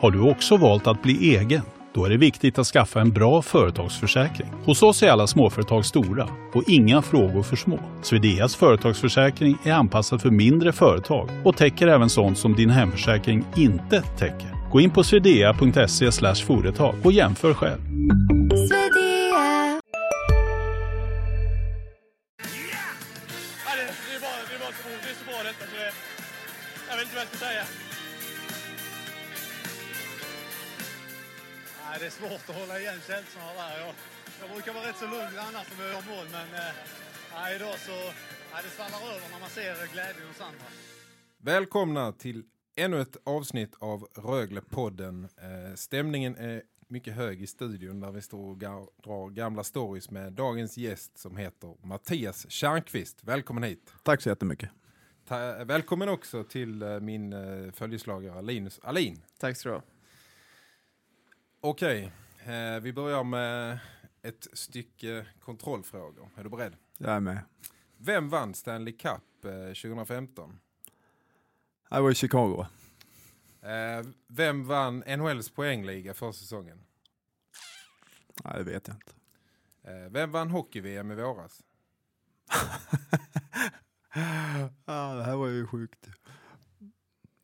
Har du också valt att bli egen? Då är det viktigt att skaffa en bra företagsförsäkring. Hos oss är alla småföretag stora och inga frågor för små. Swedeas företagsförsäkring är anpassad för mindre företag och täcker även sånt som din hemförsäkring inte täcker. Gå in på swedea.se företag och jämför själv. Svårt att hålla igen känslorna där. Jag, jag brukar vara rätt så lugn annars när vi gör mål, men eh, idag så nej, det svallar över när man ser glädjen hos andra. Välkomna till ännu ett avsnitt av Rögle-podden. Eh, stämningen är mycket hög i studion där vi står och ga- drar gamla stories med dagens gäst som heter Mattias Kärnqvist. Välkommen hit. Tack så jättemycket. Ta- välkommen också till eh, min eh, följeslagare Linus Alin. Tack så du ha. Okej, eh, vi börjar med ett stycke kontrollfrågor. Är du beredd? Jag är med. Vem vann Stanley Cup eh, 2015? Jag var i Chicago. Eh, vem vann NHLs poängliga för säsongen? Nej, det vet jag inte. Eh, vem vann hockey-VM i våras? Ja, det här var ju sjukt.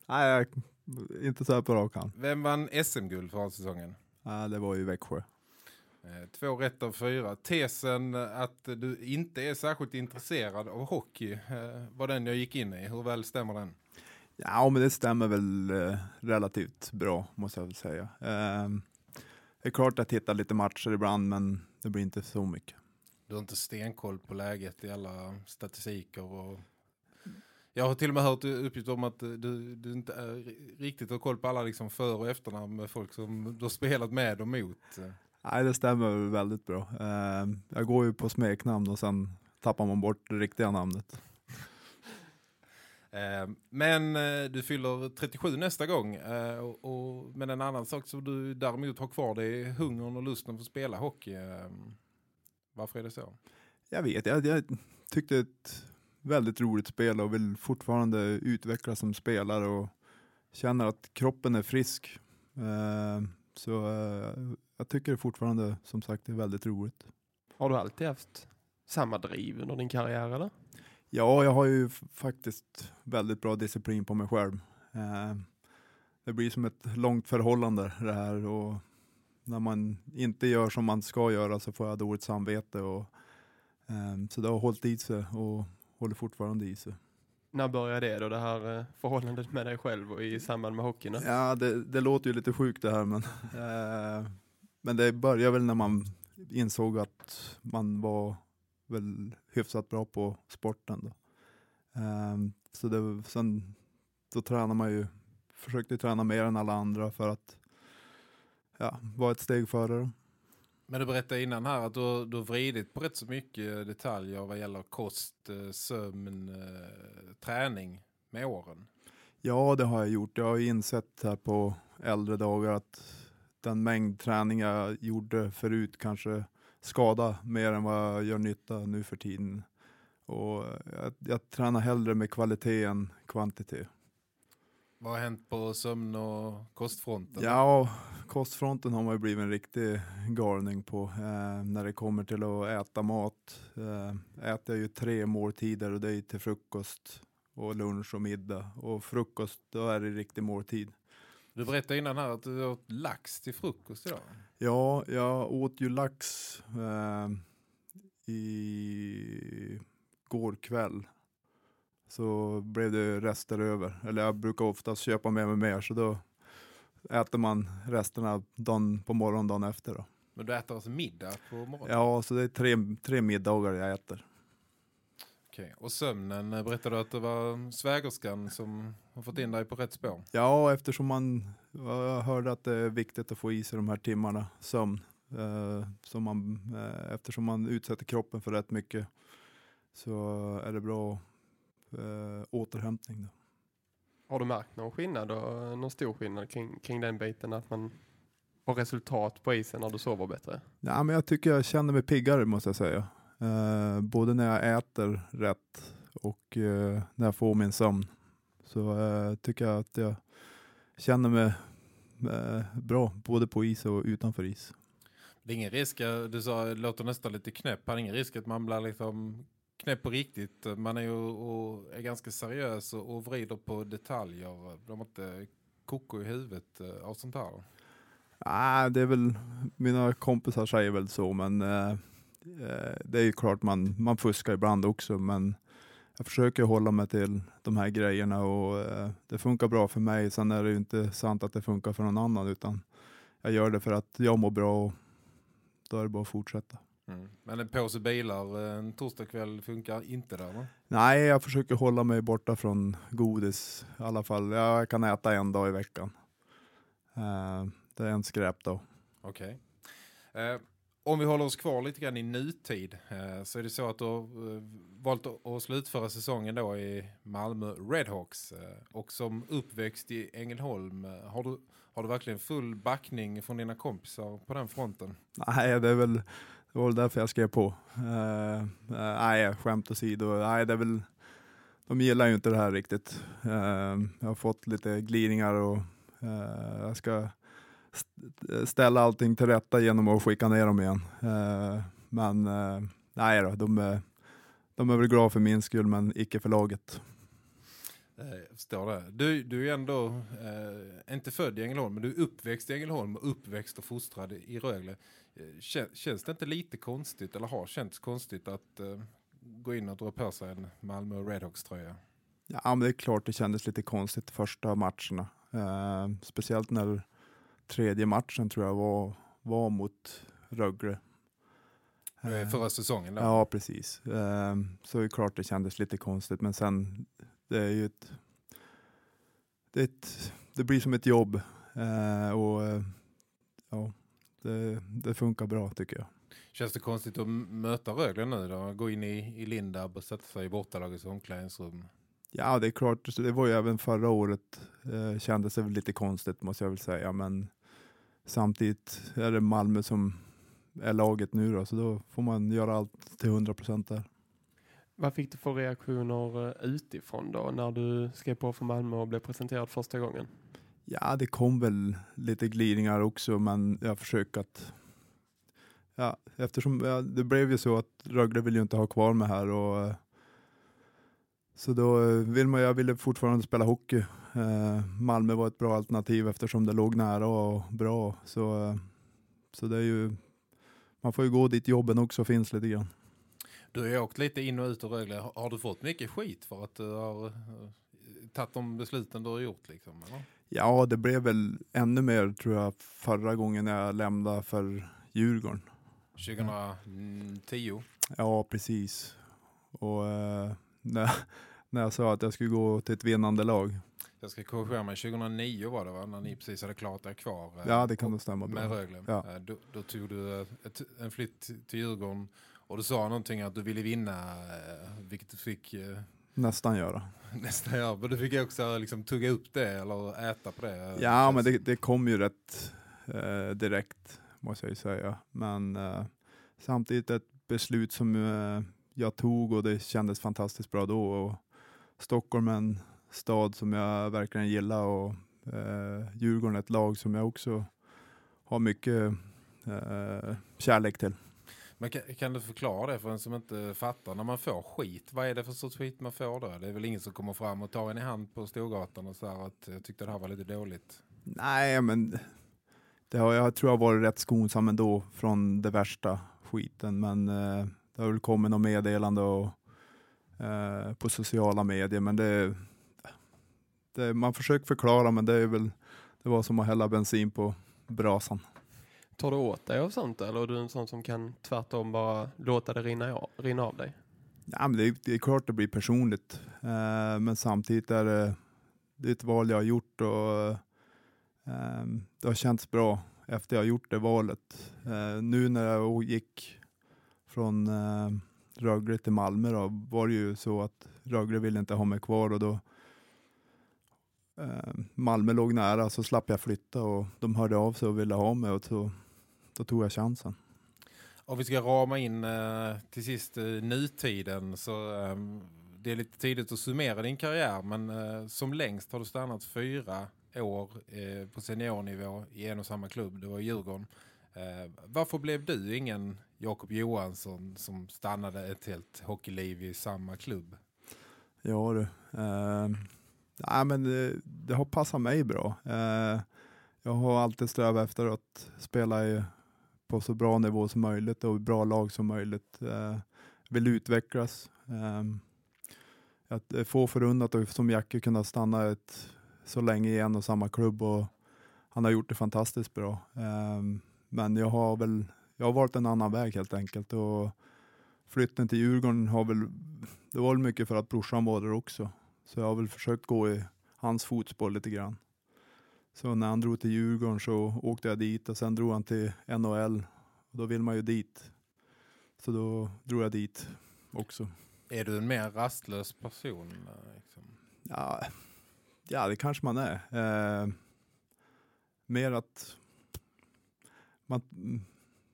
Nej, jag, inte så här på rak hand. Vem vann SM-guld för säsongen? Nej, det var ju Växjö. Eh, två rätt av fyra. Tesen att du inte är särskilt intresserad av hockey eh, var den jag gick in i. Hur väl stämmer den? Ja, men det stämmer väl eh, relativt bra, måste jag väl säga. Eh, det är klart att jag tittar lite matcher ibland, men det blir inte så mycket. Du har inte stenkoll på läget i alla statistiker och jag har till och med hört uppgift om att du, du inte är riktigt har koll på alla liksom för- och efternamn med folk som du har spelat med och mot. Nej, det stämmer väl väldigt bra. Eh, jag går ju på smeknamn och sen tappar man bort det riktiga namnet. Eh, Men eh, du fyller 37 nästa gång. eh, och- och- Men en annan sak som du däremot har kvar det är hungern och lusten för att spela hockey. Eh, Varför är det så? Jag vet, jag, jag tyckte ett väldigt roligt spel och vill fortfarande utvecklas som spelare och känner att kroppen är frisk. Eh, så eh, jag tycker det fortfarande som sagt är väldigt roligt. Har du alltid haft samma driv under din karriär eller? Ja, jag har ju faktiskt väldigt bra disciplin på mig själv. Eh, det blir som ett långt förhållande det här och när man inte gör som man ska göra så får jag dåligt samvete och så det har hållit i sig och håller fortfarande i sig. När började det då, det här eh, förhållandet med dig själv och i samband med hockeyn? Ja, det, det låter ju lite sjukt det här men, eh, men det började väl när man insåg att man var väl hyfsat bra på sporten. Då. Eh, så det, sen då tränar man ju, försökte träna mer än alla andra för att ja, vara ett steg före dem. Men du berättade innan här att du, du har vridit på rätt så mycket detaljer vad gäller kost, eh, sömn, eh, träning med åren. Ja, det har jag gjort. Jag har insett här på äldre dagar att den mängd träning jag gjorde förut kanske skada mer än vad jag gör nytta nu för tiden. Och jag, jag tränar hellre med kvalitet än kvantitet. Vad har hänt på sömn och kostfronten? Ja, kostfronten har man ju blivit en riktig galning på eh, när det kommer till att äta mat. Eh, äter jag ju tre måltider och det är till frukost och lunch och middag. Och frukost, då är det riktig måltid. Du berättade innan här att du åt lax till frukost idag. Ja, jag åt ju lax eh, i går kväll. Så blev det rester över. Eller jag brukar oftast köpa med mig mer så då äter man resterna dagen på morgonen dagen efter. Då. Men du äter alltså middag på morgonen? Ja, så det är tre, tre middagar jag äter. Okej. Och sömnen, eh, berättade du att det var svägerskan som har fått in dig på rätt spår? Ja, eftersom man jag hörde att det är viktigt att få i sig de här timmarna sömn. Eh, så man, eh, eftersom man utsätter kroppen för rätt mycket så är det bra eh, återhämtning. Då. Har du märkt någon skillnad, och någon stor skillnad kring, kring den biten att man har resultat på isen när du sover bättre? Ja, men jag tycker jag känner mig piggare måste jag säga. Eh, både när jag äter rätt och eh, när jag får min sömn. Så eh, tycker jag att jag känner mig eh, bra, både på is och utanför is. Det är ingen risk, eh, du sa låter nästan lite knäpp. Har ingen risk att man blir liksom knäpp på riktigt. Man är ju och är ganska seriös och, och vrider på detaljer. De har inte koko i huvudet eh, av sånt här. Nej, ah, det är väl, mina kompisar säger väl så, men eh, eh, det är ju klart man, man fuskar ibland också, men jag försöker hålla mig till de här grejerna och eh, det funkar bra för mig. Sen är det ju inte sant att det funkar för någon annan, utan jag gör det för att jag mår bra och då är det bara att fortsätta. Mm. Men en påse bilar eh, en torsdagkväll funkar inte där va? Nej, jag försöker hålla mig borta från godis i alla fall. Jag kan äta en dag i veckan. Eh, det är en skräpdag. Okej. Eh, om vi håller oss kvar lite grann i nutid så är det så att du har valt att, slutföra säsongen då i Malmö Redhawks och som uppväxt i Ängelholm har du, har du verkligen full backning från dina kompisar på den fronten? Nej, det är väl det var väl därför jag skrev på. Uh, uh, nej, skämt åsido. Nej, det är väl, de gillar ju inte det här riktigt. Uh, jag har fått lite glidningar och jag ska st ställa allting till rätta genom att skicka ner dem igen. men nej då, de är, de är väl glada för min skull, men icke för laget. Jag förstår det. Du, du är ändå eh, inte född i Ängelholm, men du är uppväxt i Ängelholm och uppväxt och fostrad i Rögle. Kän, känns det inte lite konstigt, eller har känts konstigt att eh, gå in och dra på sig en Malmö Redhawks-tröja? Ja, men det är klart det kändes lite konstigt första matcherna. Eh, speciellt när tredje matchen tror jag var, var mot Rögle. Eh, förra säsongen då? Ja, precis. Eh, så det är klart det kändes lite konstigt, men sen det är ju ett, det, ett, det blir som ett jobb. Eh, och eh, ja, det, det, funkar bra tycker jag. Känns det konstigt att möta Rögle nu då? Gå in i, i Lindab och sätta sig i bortalagets omklädningsrum? Ja, det är klart. Det var ju även förra året. Eh, kändes det väl lite konstigt måste jag väl säga. Men samtidigt är det Malmö som är laget nu då. Så då får man göra allt till 100 procent där. Vad fick du för reaktioner eh, utifrån då när du skrev på för Malmö och blev presenterad första gången? Ja, det kom väl lite glidningar också, men jag försöker att Ja, eftersom ja, det blev ju så att Rögle vill ju inte ha kvar mig här och eh, så då eh, vill man, jag ville fortfarande spela hockey. Eh, Malmö var ett bra alternativ eftersom det låg nära och bra. Så, eh, så det är ju, man får ju gå dit jobben också finns lite grann. Du har ju åkt lite in och ut ur Rögle. Har du fått mycket skit för att du har tagit de besluten du har gjort? Liksom, eller? Ja, det blev väl ännu mer tror jag förra gången jag lämnade för Djurgården. 2010? Ja, precis. Och eh, när, när jag sa att jag skulle gå till ett vinnande lag. Jag ska korrigera mig, 2009 var det va? När ni precis hade klart er kvar. Eh, ja, det kan nog stämma Med Rögle. Ja. Eh, då, då, tog du ett, en flytt till Djurgården och du sa någonting att du ville vinna, vilket du fick... Nästan göra. Nästan göra, men du fick också liksom tugga upp det eller äta på det. Ja, men det, det kom ju rätt eh, direkt måste jag ju säga. Men eh, samtidigt ett beslut som eh, jag tog och det kändes fantastiskt bra då. Och Stockholm är en stad som jag verkligen gillar och eh, Djurgården är ett lag som jag också har mycket eh, kärlek till. Men kan, kan, du förklara det för en som inte fattar när man får skit? Vad är det för sorts skit man får då? Det är väl ingen som kommer fram och tar en i hand på Storgatan och säger att jag tyckte det här var lite dåligt. Nej, men det har, jag tror jag har varit rätt skonsam ändå från det värsta skiten. Men eh, det har väl kommit något meddelande och, eh, på sociala medier. Men det, det, man försöker förklara men det är väl det var som att hälla bensin på brasan. Tar du åt dig av sånt eller är du en sån som kan tvärtom bara låta det rinna, rinna av dig? Ja, men det, är, det är klart det blir personligt. Eh, men samtidigt är det, det är ett val jag har gjort och eh, det har känts bra efter jag har gjort det valet. Eh, nu när jag gick från eh, Rögle till Malmö då, var det ju så att Rögle ville inte ha mig kvar och då ehm, Malmö låg nära så slapp jag flytta och de hörde av sig och ville ha mig och så, då tog jag chansen. Om vi ska rama in eh, till sist eh, nutiden så det är lite tidigt att summera din karriär men som längst har du stannat fyra år eh, på seniornivå i en och samma klubb. Det var Djurgården. Eh, varför blev du ingen Jakob Johansson som stannade ett helt hockeyliv i samma klubb? Ja du. Eh, nej, men det, det har passat mig bra. Eh, jag har alltid strävat efter att spela i, på så bra nivå som möjligt och bra lag som möjligt. Eh, vill utvecklas. Ehm, eh, att är få förunnat att som Jacke kunna stanna ett, så länge i en och samma klubb och han har gjort det fantastiskt bra. Eh, men jag har väl jag har valt en annan väg helt enkelt och flytten till Djurgården har väl, det var väl mycket för att brorsan var där också. Så jag har väl försökt gå i hans fotspår lite grann. Så när han drog till Djurgården så åkte jag dit och sen drog han till NHL. Och då vill man ju dit. Så då drog jag dit också. Är du en mer rastlös person? Liksom? Ja, ja det kanske man är. Eh, mer att man,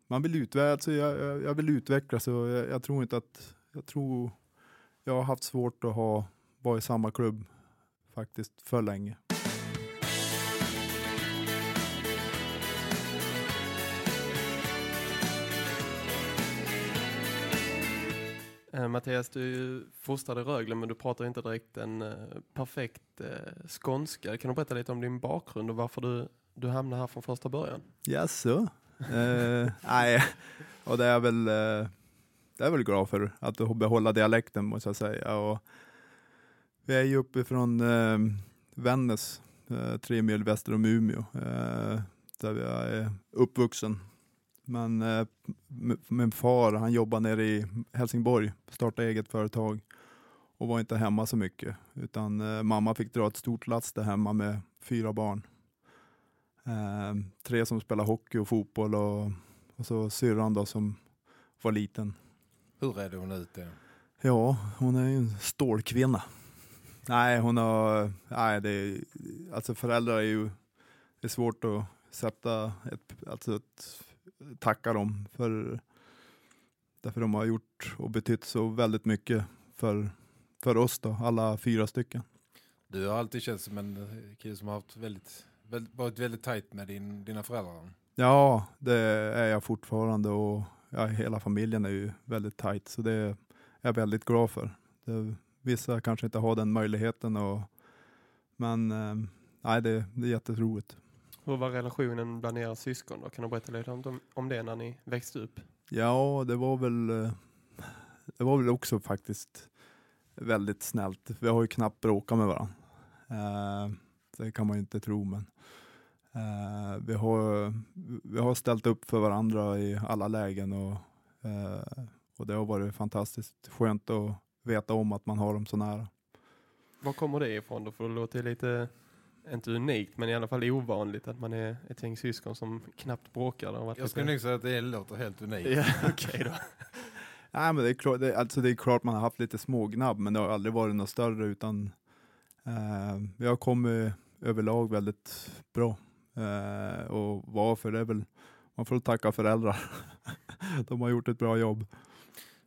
man vill utvecklas, alltså jag, jag, jag vill utvecklas och jag, jag tror inte att, jag tror jag har haft svårt att ha, vara i samma klubb faktiskt för länge. Eh, Mattias, du är ju fostrad i Rögle men du pratar inte direkt en eh, perfekt eh, skånska. Kan du berätta lite om din bakgrund och varför du, du hamnade här från första början? Jaså? Eh, nej, och det är väl, eh, det är väl glad för att behålla dialekten måste jag säga. Och vi är ju uppifrån eh, Vännäs, eh, tre mil väster om Umeå, eh, där jag är uppvuxen. Men eh, min far, han jobbar nere i Helsingborg, startade eget företag och var inte hemma så mycket. Utan eh, mamma fick dra ett stort lass där hemma med fyra barn. Eh, tre som spelar hockey och fotboll och, och så syrran då som var liten. Hur redde hon ut det? Ja, hon är ju en stålkvinna. Nej, hon har, nej det är, alltså föräldrar är ju, det är svårt att sätta ett, alltså ett, tacka dem för, därför de har gjort och betytt så väldigt mycket för, för oss då, alla fyra stycken. Du har alltid känts som en kille som har haft väldigt, väldigt, varit väldigt tajt med din, dina föräldrar. Ja, det är jag fortfarande och ja, hela familjen är ju väldigt tajt så det är jag väldigt glad för. Det, vissa kanske inte har den möjligheten och, men eh, nej, det, det är jätteroligt. Hur var relationen bland era syskon då? Kan du berätta lite om, om det när ni växte upp? Ja, det var väl eh, det var väl också faktiskt väldigt snällt. Vi har ju knappt bråkat med varandra. Eh, det kan man ju inte tro, men eh, vi, har, vi har ställt upp för varandra i alla lägen och, eh, och det har varit fantastiskt skönt att veta om att man har dem så nära. Var kommer det ifrån då? För det låter lite, inte unikt, men i alla fall ovanligt att man är ett gäng syskon som knappt bråkar. Jag skulle nog säga att det låter helt unikt. Ja, okej då. Nej, men det är, klart, det, alltså det är klart man har haft lite smågnabb, men det har aldrig varit något större, utan eh, vi har kommit överlag väldigt bra. Eh, och varför, det är väl, man får tacka föräldrar. De har gjort ett bra jobb.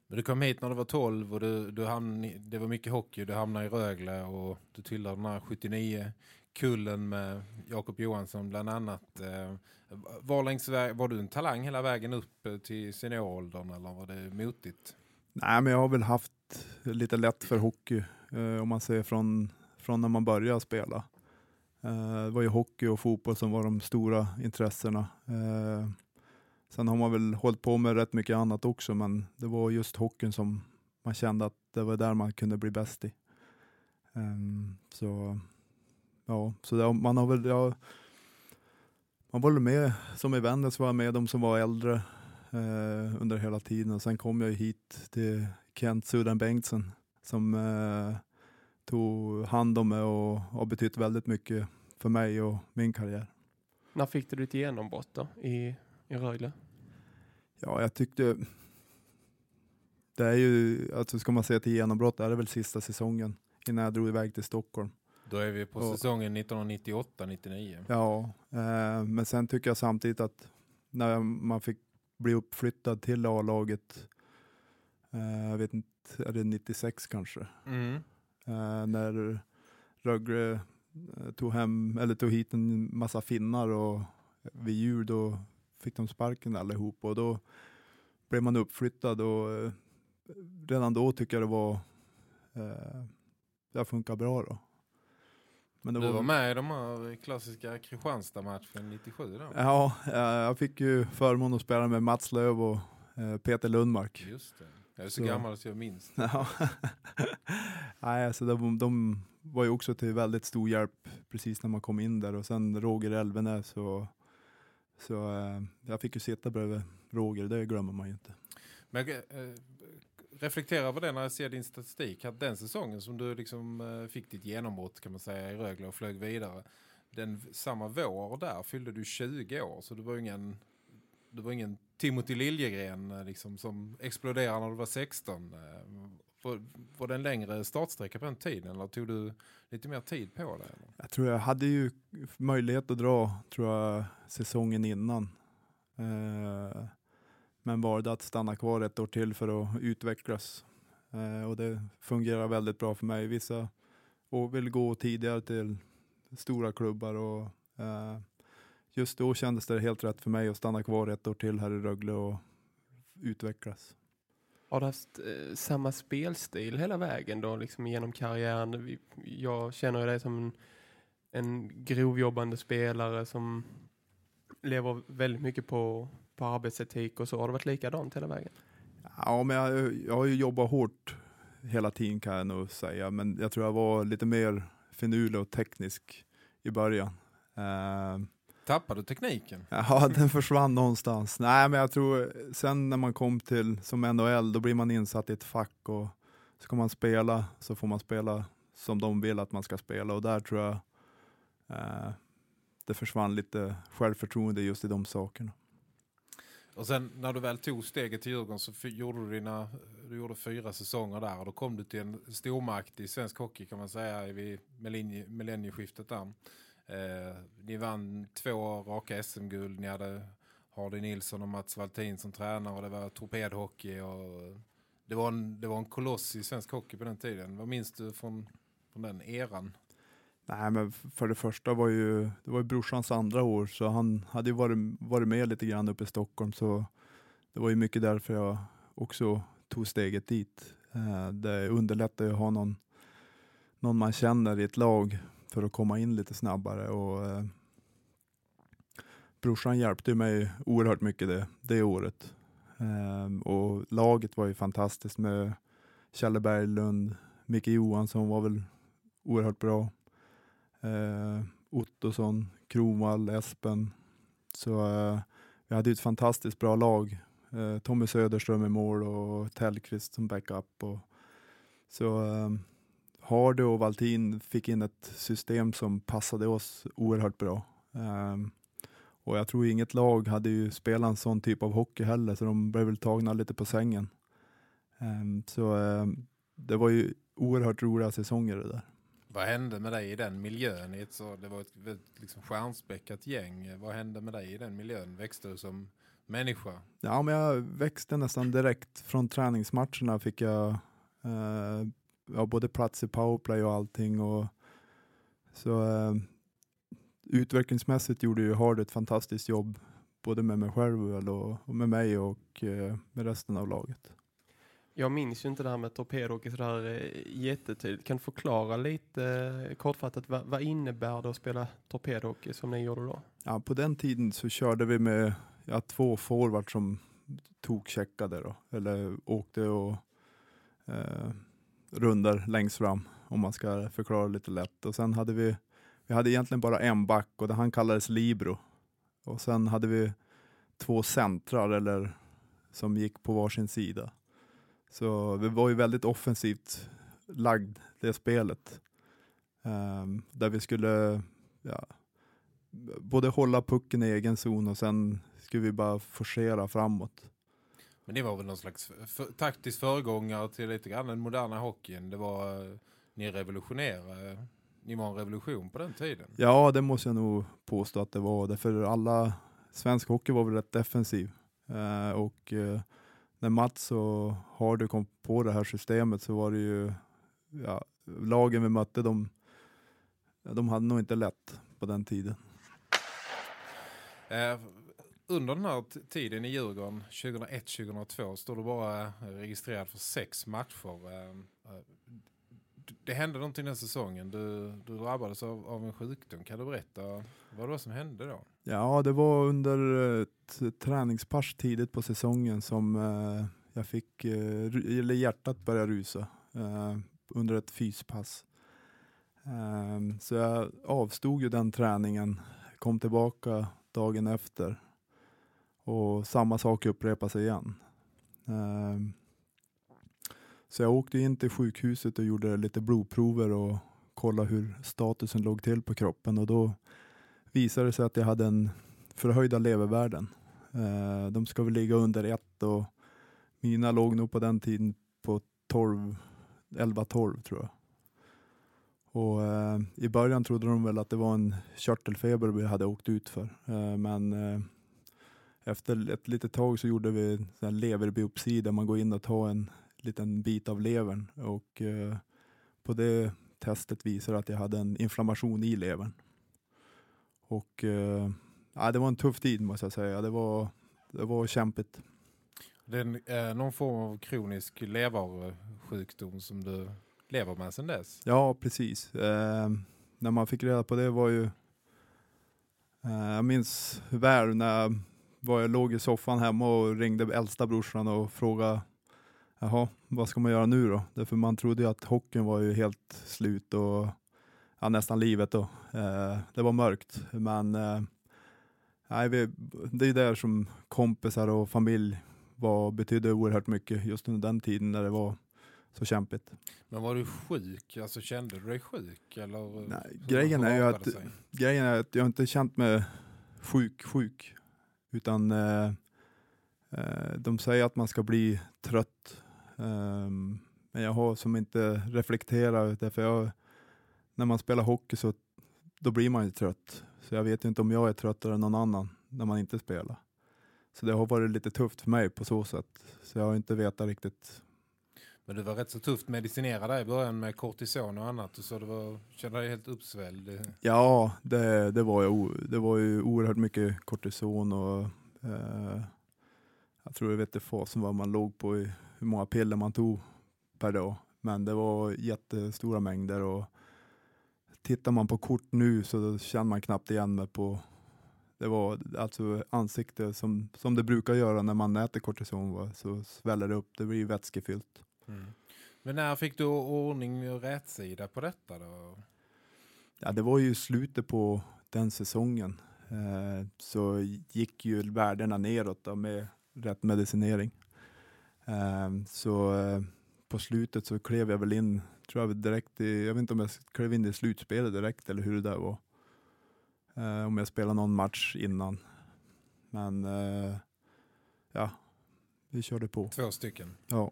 Men du kom hit när du var 12 och du, du hamn, det var mycket hockey. Du hamnade i Rögle och du tillhörde den här 79 kullen med Jakob Johansson bland annat. Eh, var, längs var du en talang hela vägen upp eh, till senioråldern eller var det motigt? Nej, men jag har väl haft lite lätt för hockey, eh, om man ser från, från när man började spela. Det var ju hockey och fotboll som var de stora intressena. Sen har man väl hållit på med rätt mycket annat också, men det var just hockeyn som man kände att det var där man kunde bli bäst i. Um, så ja, så det, man har väl, ja, man var med, som i Vännäs var jag med de som var äldre eh, under hela tiden. Och sen kom jag hit till Kent Sudan Bengtsson som eh, tog hand om mig och har betytt väldigt mycket för mig och min karriär. När fick du ditt genombrott då i, i Rögle? Ja, jag tyckte det är ju, alltså ska man säga till genombrott, det är det väl sista säsongen innan jag drog iväg till Stockholm. Då är vi på Och- säsongen 1998-99. Ja, eh, men sen tycker jag samtidigt att när man fick bli uppflyttad till A-laget, eh, jag vet inte, är det 96 kanske? Mm. Eh, när Rögle eh, tog hem, eller tog hit en massa finnar och vid jul då fick de sparken allihop och då blev man uppflyttad och eh, redan då tycker jag det var, eh, det har funkat bra då. Men det du var med i de här klassiska Kristianstad-matchen 97 då? Ja, jag fick ju förmån att spela med Mats Löv och eh, Peter Lundmark. Just det. Jag är så, så. gammal så jag minns. Ja. Nej, alltså de, de var ju också till väldigt stor hjälp precis när man kom in där och sen Roger Elvenäs och så eh, jag fick ju sitta bredvid Roger, det glömmer man ju inte. Men reflektera över det när jag ser din statistik. Att den säsongen som du liksom eh, fick ditt genombrott kan man säga i Rögle och flög vidare. Den samma vår där fyllde du 20 år så du var ingen du var ingen Timothy Liljegren eh, liksom, som exploderade när du var 16. Eh, var, var det en längre startsträcka på den tiden eller tog du lite mer tid på det? Eller? Jag tror jag hade ju möjlighet att dra tror jag, säsongen innan. Eh, men valde att stanna kvar ett år till för att utvecklas. Eh, och det fungerar väldigt bra för mig. Vissa och vill gå tidigare till stora klubbar och eh, just då kändes det helt rätt för mig att stanna kvar ett år till här i Rögle och utvecklas. Har du haft eh, samma spelstil hela vägen då, liksom genom karriären? Jag känner dig som en, en grovjobbande spelare som lever väldigt mycket på, på arbetsetik och så. Har det varit likadant hela vägen? Ja, men jag, jag har ju jobbat hårt hela tiden kan jag nog säga, men jag tror jag var lite mer finurlig och teknisk i början. Uh, Tappade du tekniken? Ja, den försvann någonstans. Nej, men jag tror sen när man kom till som NHL, då blir man insatt i ett fack och ska man spela så får man spela som de vill att man ska spela och där tror jag eh, det försvann lite självförtroende just i de sakerna. Och sen när du väl tog steget till Djurgården så gjorde du dina du gjorde fyra säsonger där och då kom du till en stormakt i svensk hockey kan man säga vid millennieskiftet där. Eh, ni vann två raka SM-guld. Ni hade Hardy Nilsson och Mats Valtin som tränare och det var torpedhockey och det var en, det var en koloss i svensk hockey på den tiden. Vad minns du från, från den eran? Nej, men för det första var ju det var ju brorsans andra år så han hade ju varit, varit med lite grann uppe i Stockholm så det var ju mycket därför jag också tog steget dit. Eh, det underlättar ju att ha någon, någon man känner i ett lag för att komma in lite snabbare. Och, eh, brorsan hjälpte mig oerhört mycket det, det året. Eh, och laget var ju fantastiskt med Kjelle Berglund, Micke Johansson var väl oerhört bra. Eh, Ottosson, Kronwall, Espen. Så eh, vi hade ett fantastiskt bra lag. Eh, Tommy Söderström i mål och Tellqvist som backup. Och, så eh, Hardy och Valtin fick in ett system som passade oss oerhört bra. Eh, och jag tror inget lag hade ju spelat en sån typ av hockey heller, så de blev väl tagna lite på sängen. Eh, så eh, det var ju oerhört roliga säsonger det där. Vad hände med dig i den miljön? så, det var ett, ett liksom stjärnspäckat gäng. Vad hände med dig i den miljön? Växte du som människa? Ja, men jag växte nästan direkt från träningsmatcherna fick jag eh, jag både plats i powerplay och allting. Och, så eh, utvecklingsmässigt gjorde ju Hard ett fantastiskt jobb både med mig själv och, och med mig och eh, med resten av laget. Jag minns ju inte det här med torpedhockey sådär eh, jättetydligt. Kan du förklara lite eh, kortfattat vad, vad innebär det att spela torpedhockey som ni gjorde då? Ja, på den tiden så körde vi med ja, två forward som tokcheckade då, eller åkte och eh, runder längst fram om man ska förklara lite lätt. Och sen hade vi, vi hade egentligen bara en back och det, han kallades Libro. Och sen hade vi två centrar eller som gick på varsin sida. Så vi var ju väldigt offensivt lagd det spelet. Um, där vi skulle ja, både hålla pucken i egen zon och sen skulle vi bara forcera framåt. Men det var väl någon slags för, taktisk föregångare till lite grann den moderna hockeyn. Det var, ni revolutionerade, ni var en revolution på den tiden. Ja, det måste jag nog påstå att det var. Därför alla, svensk hockey var väl rätt defensiv. Eh, och eh, när Mats och Hardy kom på det här systemet så var det ju, ja, lagen vi mötte, de, de hade nog inte lätt på den tiden. Eh, under den här tiden i Djurgården 2001-2002 står du bara registrerad för sex matcher. Eh, det hände någonting den säsongen. Du, du drabbades av, av en sjukdom. Kan du berätta vad det var som hände då? Ja, det var under eh, ett träningspass tidigt på säsongen som eh, jag fick, eh, eller hjärtat började rusa eh, under ett fyspass. Eh, så jag avstod ju den träningen, kom tillbaka dagen efter och samma sak upprepade sig igen. Ehm, så jag åkte in till sjukhuset och gjorde lite blodprover och kollade hur statusen låg till på kroppen och då visade det sig att jag hade en förhöjda levervärden. Eh, de ska väl ligga under ett och mina låg nog på den tiden på 12, 11-12 tror jag. Och eh, i början trodde de väl att det var en körtelfeber vi hade åkt ut för. Eh, men eh, efter ett litet tag så gjorde vi en leverbiopsi där man går in och tar en liten bit av levern och eh, på det testet visar att jag hade en inflammation i levern. Och eh, ja, det var en tuff tid måste jag säga. Det var, det var kämpigt. Det är eh, någon form av kronisk leversjukdom som du lever med sedan dess. Ja, precis. Eh, när man fick reda på det var ju... Eh, jag minns väl när var, jag låg i soffan hemma och ringde äldsta brorsan och frågade Jaha, vad ska man göra nu då? Därför man trodde ju att hockeyn var ju helt slut och ja, nästan livet då. Eh, det var mörkt, men eh, nej, vi, det är där som kompisar och familj var, betydde oerhört mycket just under den tiden när det var så kämpigt. Men var du sjuk? Alltså kände du dig sjuk? Eller Nej, grejen är ju att- sig? Grejen är att jag inte känt mig sjuk, sjuk. Utan eh, eh, de säger att man ska bli trött. Ehm, men jag har som inte reflekterat därför jag, när man spelar hockey så då blir man ju trött. Så jag vet inte om jag är tröttare än någon annan när man inte spelar. Så det har varit lite tufft för mig på så sätt. Så jag har inte vetat riktigt. Men du var rätt så tufft medicinerad där i början med kortison och annat. Sa du var, kände dig helt uppsvälld. Ja, det, det, var, jag, det var ju oerhört mycket kortison och eh, jag tror jag vet inte fasen vad man låg på i hur många piller man tog per dag. Men det var jättestora mängder och tittar man på kort nu så känner man knappt igen mig på det var alltså ansikte som, som det brukar göra när man äter kortison va? så sväller det upp, det blir vätskefyllt. Men när fick du ordning och rätsida på detta då? Ja, det var ju slutet på den säsongen. Eh, så gick ju värdena neråt då, med rätt medicinering. Eh, så eh, på slutet så klev jag väl in, tror jag direkt i, jag vet inte om jag klev in i slutspelet direkt eller hur det där var. Eh, om jag spelade någon match innan. Men eh, ja, vi körde på. Två stycken. Ja.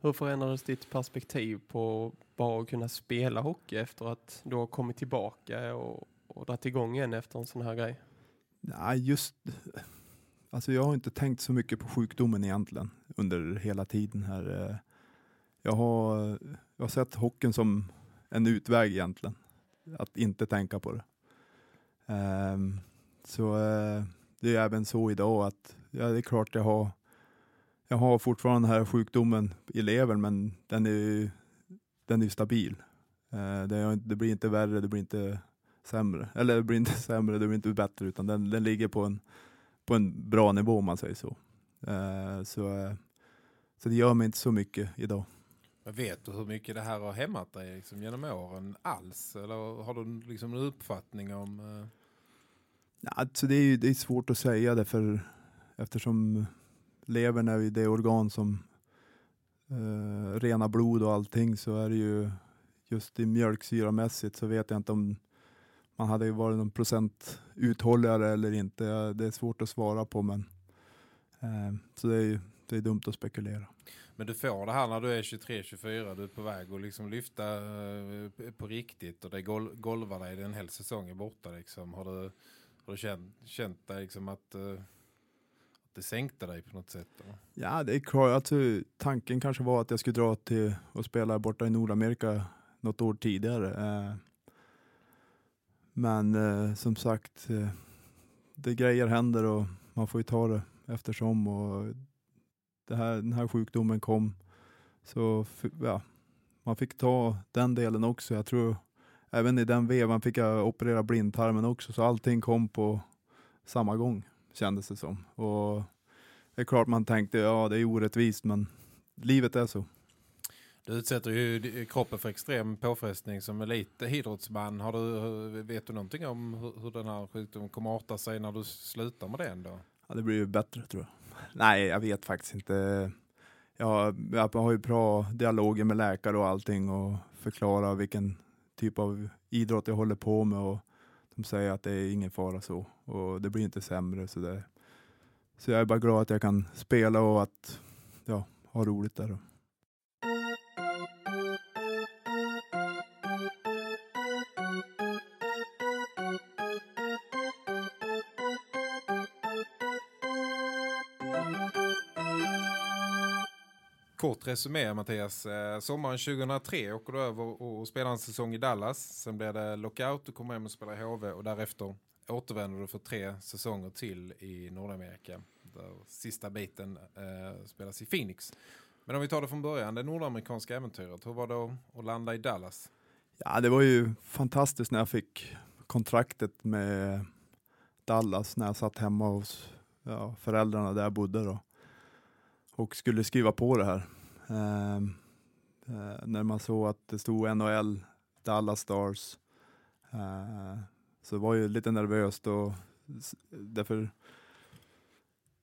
Hur förändrades ditt perspektiv på bara att kunna spela hockey efter att du har kommit tillbaka och, och dragit igång igen efter en sån här grej? Nej, just... Alltså jag har inte tänkt så mycket på sjukdomen egentligen under hela tiden här. Eh. Jag har, jag har sett hockeyn som en utväg egentligen. Att inte tänka på det. Um, Så uh, det är även så idag att ja, det är klart jag har jag har fortfarande den här sjukdomen i levern men den är ju den är ju stabil. Uh, Det, det blir inte värre, det blir inte sämre. Eller det blir inte sämre, det blir inte bättre utan den, den ligger på en, på en bra nivå om man säger så. Eh, så. Så det gör mig inte så mycket idag. Men vet du hur mycket det här har hämmat dig liksom, genom åren alls? Eller har du liksom en uppfattning om... eh, alltså det, är ju, det är svårt att säga det för eftersom levern är det organ som eh, renar blod och allting så är det ju just i mjölksyramässigt så vet jag inte om man hade ju varit någon procent uthålligare eller inte. Det är svårt att svara på men eh, så det är ju det är dumt att spekulera. Men du får det här när du är 23-24, du är på väg att liksom lyfta eh, på riktigt och det gol golvar dig en hel säsong är borta. Liksom. Har du, har du känt, känt dig liksom att, eh, att det sänkte dig på något sätt? Då? Ja, det är klart. Alltså, tanken kanske var att jag skulle dra till och spela borta i Nordamerika något år tidigare. Eh, men eh, som sagt, eh, det grejer händer och man får ju ta det eftersom. Och det här, den här sjukdomen kom så ja, man fick ta den delen också. Jag tror även i den vevan fick jag operera blindtarmen också så allting kom på samma gång kändes det som. Och det är klart man tänkte ja det är orättvist men livet är så. Du utsätter ju kroppen för extrem påfrestning som elitidrottsman. Har du, vet du någonting om hur, den här sjukdomen kommer att arta sig när du slutar med det ändå? Ja, det blir ju bättre tror jag. Nej, jag vet faktiskt inte. Jag, jag har ju bra dialoger med läkare och allting och förklarar vilken typ av idrott jag håller på med och de säger att det är ingen fara så och det blir inte sämre så det. Så jag är bara glad att jag kan spela och att ja, ha roligt där. Resumé Mattias. Eh, sommaren 2003 åker du över och spelar en säsong i Dallas. Sen blir det lockout, du kommer hem och spelar i HV och därefter återvänder du för tre säsonger till i Nordamerika. Där sista biten eh, spelas i Phoenix. Men om vi tar det från början, det nordamerikanska äventyret. Hur var det att- att landa i Dallas? Ja, det var ju fantastiskt när jag fick kontraktet med Dallas när jag satt hemma hos ja, föräldrarna där jag bodde då. Och skulle skriva på det här. Ehm, eh, när man såg att det stod NHL, Dallas Stars. Eh, så det var ju lite nervöst och därför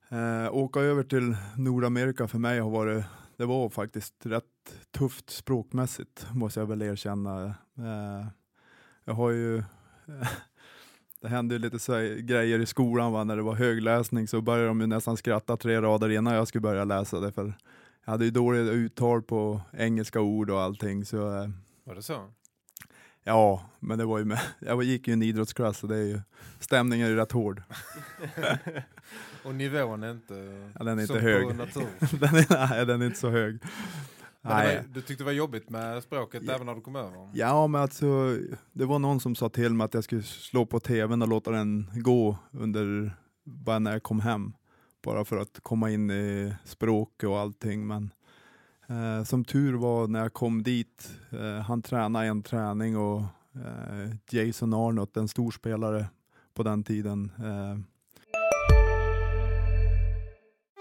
eh, åka över till Nordamerika för mig har varit det var faktiskt rätt tufft språkmässigt måste jag väl erkänna. Eh, jag har ju det hände ju lite så här grejer i skolan va? när det var högläsning så började de ju nästan skratta tre rader innan jag skulle börja läsa det för jag hade ju dåligt uttal på engelska ord och allting så eh, Var det så? ja, men det var ju med, jag gick ju i en idrottsklass så det är ju stämningen är ju rätt hård. Och nivån är inte, Ja, den är inte hög. den, är, nej, den är inte så hög. Var, du tyckte det var jobbigt med språket Ja. även när du kom över? Ja, men alltså, det var någon som sa till mig att jag skulle slå på tvn och låta den gå under, bara när jag kom hem. Bara för att komma in i språket och allting. Men eh, som tur var när jag kom dit, eh, han tränade en träning och eh, Jason Arnott, en stor spelare på den tiden, eh,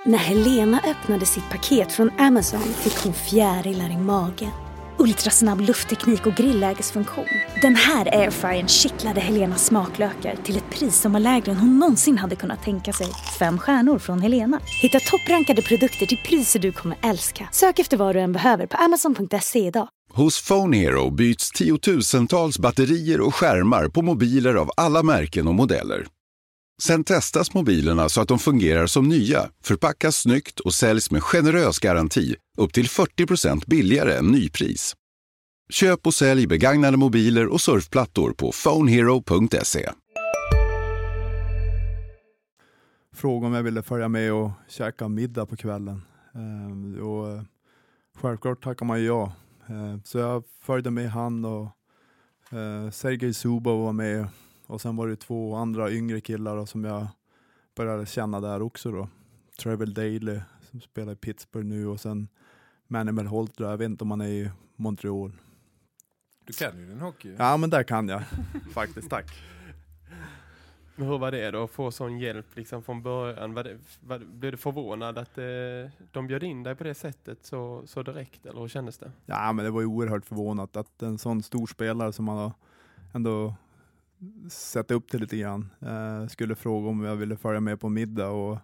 När Helena öppnade sitt paket från Amazon fick hon fjärilar i magen. Ultrasnabb luftteknik och grillägesfunktion. Den här airfryern kittlade Helenas smaklökar till ett pris som var lägre än hon någonsin hade kunnat tänka sig. Fem stjärnor från Helena. Hitta topprankade produkter till priser du kommer älska. Sök efter vad du än behöver på amazon.se idag. Hos Phone Hero byts tiotusentals batterier och skärmar på mobiler av alla märken och modeller. Sen testas mobilerna så att de fungerar som nya, förpackas snyggt och säljs med generös garanti upp till 40% billigare än nypris. Köp och sälj begagnade mobiler och surfplattor på phonehero.se. frågade om jag ville följa med och käka middag på kvällen. Ehm, och eh, självklart tackade man ja. Ehm, så jag följde med han och eh, Sergej Zubov var med och sen var det två andra yngre killar då, som jag började känna där också då. Trevor Daley som spelar i Pittsburgh nu och sen Manimal Holter, jag vet inte om han är i Montreal. Du kan ju din hockey. Ja men där kan jag faktiskt, tack. Men hur var det då att få sån hjälp liksom från början? Var det, var, blev du förvånad att eh, de bjöd in dig på det sättet så, så direkt eller hur kändes det? Ja, men det var ju oerhört förvånat att en sån stor spelare som man har ändå sätta upp det lite grann eh, skulle fråga om jag ville följa med på middag. Och,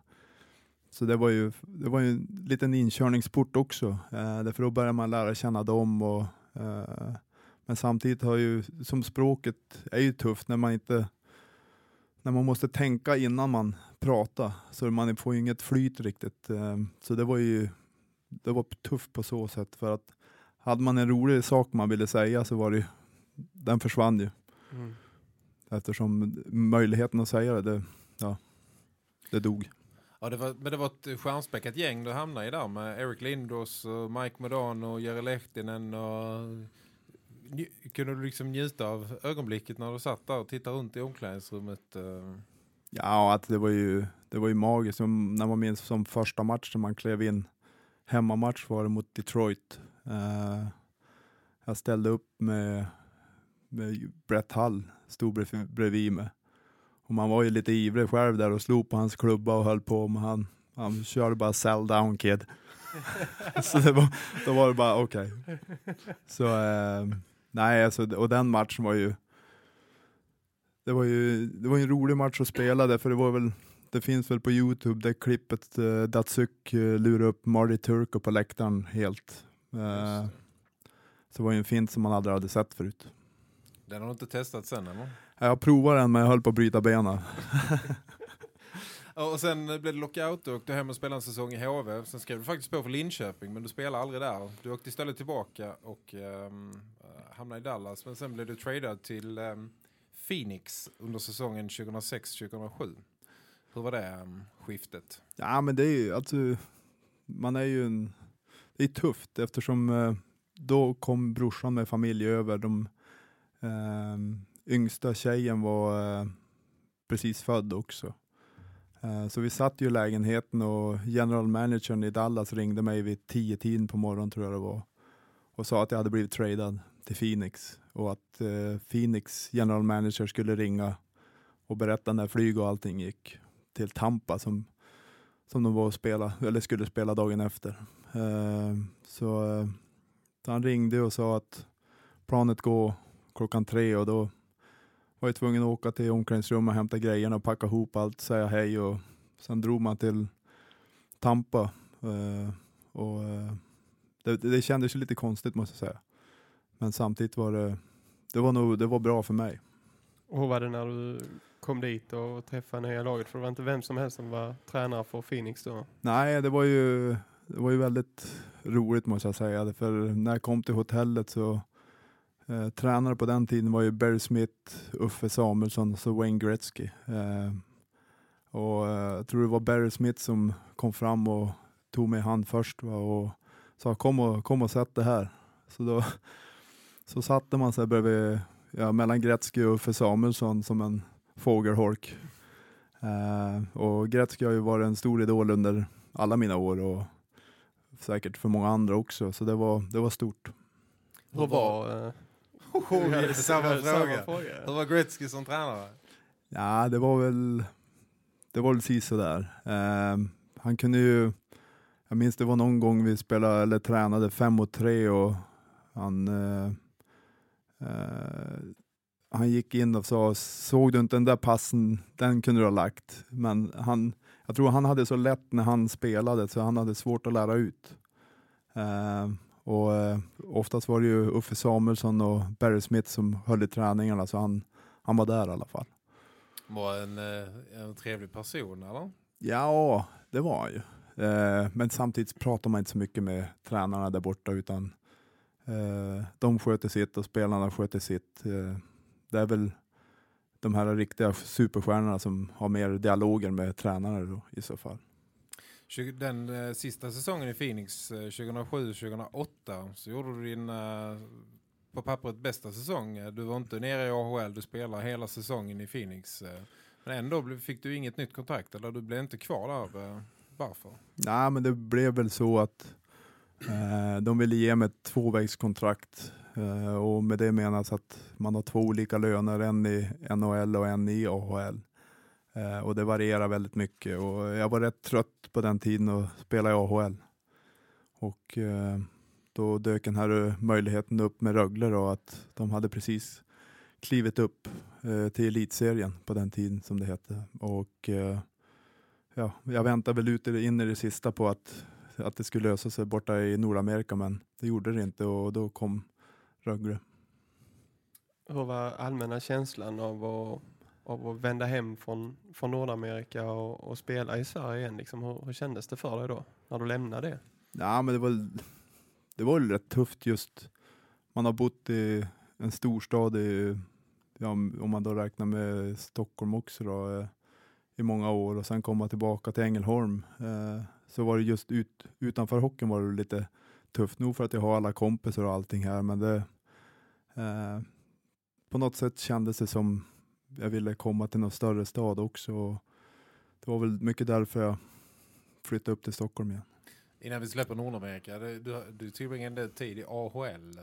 så det var ju, det var ju en liten inkörningsport också, eh, därför då börjar man lära känna dem. Och, eh, men samtidigt har ju, som språket är ju tufft när man inte när man måste tänka innan man pratar, så man får ju inget flyt riktigt. Eh, så det var ju det var tufft på så sätt för att hade man en rolig sak man ville säga så var det ju, den försvann ju. Mm. Eftersom möjligheten att säga det, det, ja, det dog. Ja, det var, men det var ett stjärnspäckat gäng du hamnade i där med Eric Lindros och Mike Modano och Jere Lehtinen och kunde du liksom njuta av ögonblicket när du satt där och tittade runt i omklädningsrummet? eh? Ja, att det var ju, det var ju magiskt. Som, när man minns som första matchen man klev in, hemmamatch var det mot Detroit. Eh, jag ställde upp med Brett Hull, stod bredvid mig. Och man var ju lite ivrig själv där och slog på hans klubba och höll på, men han, han körde bara sell down kid. så det var, då var det bara okej. Så eh, nej, alltså, och den matchen var ju det var ju det var en rolig match att spela där, för det var väl det finns väl på Youtube det klippet uh, Datsuk uh, lurar upp Marty Turco på läktaren helt. Eh, så det var ju en fint som man aldrig hade sett förut. Den har du inte testat sen eller? Jag provade den men jag höll på att bryta benen. Och sen blev det lockout, du åkte hem och spelade en säsong i HV. Sen skrev du faktiskt på för Linköping, men du spelade aldrig där. Du åkte istället tillbaka och um, hamnade i Dallas. Men sen blev du tradad till ehm, Phoenix under säsongen 2006-2007. Hur var det ehm, skiftet? Ja men det är ju, alltså, man är ju en, det är tufft eftersom eh, då kom brorsan med familj över. De Ehm, yngsta tjejen var eh, precis född också. Eh, så vi satt ju i lägenheten och general managern i Dallas ringde mig vid tio tiden på morgonen tror jag det var. Och sa att jag hade blivit tradad till Phoenix och att eh, Phoenix general manager skulle ringa och berätta när flyg och allting gick till Tampa som, som de var och spela, eller skulle spela dagen efter. Ehm, eh, så eh, han ringde och sa att planet går klockan tre och då var jag tvungen att åka till omklädningsrummet och hämta grejerna och packa ihop allt, säga hej och sen drog man till Tampa. Eh, och eh, det, det kändes ju lite konstigt måste jag säga. Men samtidigt var det, det var nog, det var bra för mig. Och hur var det när du kom dit och träffade nya laget? För det var inte vem som helst som var tränare för Phoenix då. Nej, det var ju, det var ju väldigt roligt måste jag säga. För när jag kom till hotellet så eh, tränare på den tiden var ju Barry Smith, Uffe Samuelsson och så Wayne Gretzky. Eh, och eh, jag tror det var Barry Smith som kom fram och tog mig i hand först va, och sa kom och, kom och sätt det här. Så då så satte man sig bredvid, ja, mellan Gretzky och Uffe Samuelsson som en fågelholk. Eh, och Gretzky har ju varit en stor idol under alla mina år och säkert för många andra också, så det var, det var stort. Vad var... Eh, Det är samma Samma fråga. fråga. Hur var Gretzky som tränare? Ja, det var väl, det var väl sådär. Eh, han kunde ju, jag minns det var någon gång vi spelade eller tränade fem mot tre och han, eh, eh, han gick in och sa, såg du inte den där passen, den kunde du ha lagt. Men han, jag tror han hade så lätt när han spelade så han hade svårt att lära ut. Eh, och eh, oftast var det ju Uffe Samuelsson och Barry Smith som höll i träningarna så han, han var där i alla fall. Var en, eh, en trevlig person eller? Ja, det var han ju. Eh, men samtidigt pratar man inte så mycket med tränarna där borta utan eh, de sköter sitt och spelarna sköter sitt. Eh, det är väl de här riktiga superstjärnorna som har mer dialoger med tränare då, i så fall. Den eh, sista säsongen i Phoenix eh, 2007-2008 så gjorde du din eh, på pappret bästa säsong. Du var inte nere i AHL, du spelade hela säsongen i Phoenix. Men ändå fick du inget nytt kontrakt eller du blev inte kvar där. Varför? Nej, men det blev väl så att eh, de ville ge mig ett tvåvägskontrakt eh, och med det menas att man har två olika löner, en i NHL och en i AHL. Eh, och det varierar väldigt mycket och jag var rätt trött på den tiden och spela i AHL. Och eh, då dök den här eh, möjligheten upp med Rögle då, att de hade precis klivit upp eh, till elitserien på den tiden som det hette. Och eh, ja, jag väntade väl ut in i det sista på att, att det skulle lösa sig borta i Nordamerika, men det gjorde det inte och då kom Rögle. Hur var allmänna känslan av att, av att vända hem från, från Nordamerika och, och spela i Sverige igen? Liksom, hur, hur kändes det för dig då, när du lämnade det? Ja, men det var, det var rätt tufft just. Man har bott i en storstad i, ja, om man då räknar med Stockholm också då, eh, i många år och sen komma tillbaka till Ängelholm. Eh, så var det just ut, utanför hockeyn var det lite tufft nog för att jag har alla kompisar och allting här, men det, Eh, på något sätt kändes det som jag ville komma till någon större stad också. Och det var väl mycket därför jag flyttade upp till Stockholm igen. Innan vi släpper Nordamerika, du, du, du tillbringade en del tid i AHL.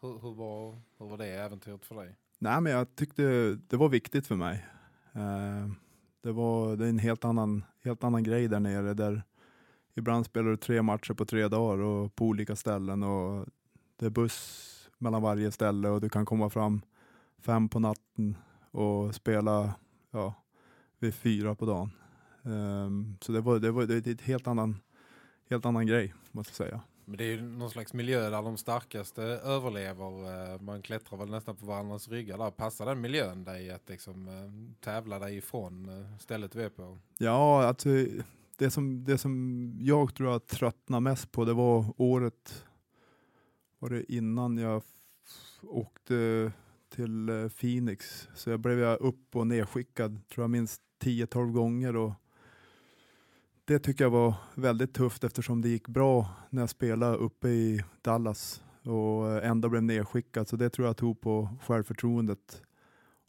Hur, hur, var, hur var det äventyret för dig? Nej, men jag tyckte det var viktigt för mig. Eh, det var det är en helt annan, helt annan grej där nere. Där ibland spelar du tre matcher på tre dagar och på olika ställen. Och det är buss mellan varje ställe och du kan komma fram fem på natten och spela ja, vid fyra på dagen. Um, så det var, det var det är ett helt annan, helt annan grej, måste jag säga. Men det är ju någon slags miljö där de starkaste överlever. Eh, man klättrar väl nästan på varandras ryggar där. Passar den miljön dig att liksom eh, tävla dig ifrån eh, stället du är på? Ja, alltså det som, det som jag tror jag tröttnade mest på det var året var det innan jag åkte till eh, Phoenix. Så jag blev jag upp och nedskickad tror jag minst 10-12 gånger. Och det tycker jag var väldigt tufft eftersom det gick bra när jag spelade uppe i Dallas och eh, ändå blev nedskickad. Så det tror jag tog på självförtroendet.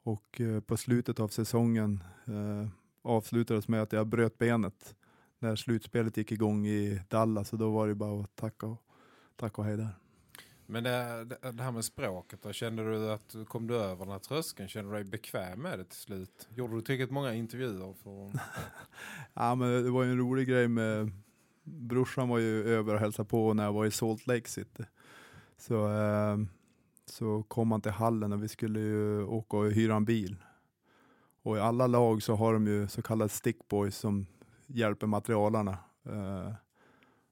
Och eh, på slutet av säsongen eh, avslutades med att jag bröt benet när slutspelet gick igång i Dallas. Och då var det bara att tacka och, tacka och hej där. Men det, det, här med språket då, kände du att kom du över den här tröskeln? Kände du dig bekväm med det till slut? Gjorde du tillräckligt många intervjuer? För... ja, men det var ju en rolig grej med brorsan var ju över och hälsade på när jag var i Salt Lake City. Så, eh, så kom han till hallen och vi skulle ju åka och hyra en bil. Och i alla lag så har de ju så kallade stickboys som hjälper materialarna eh,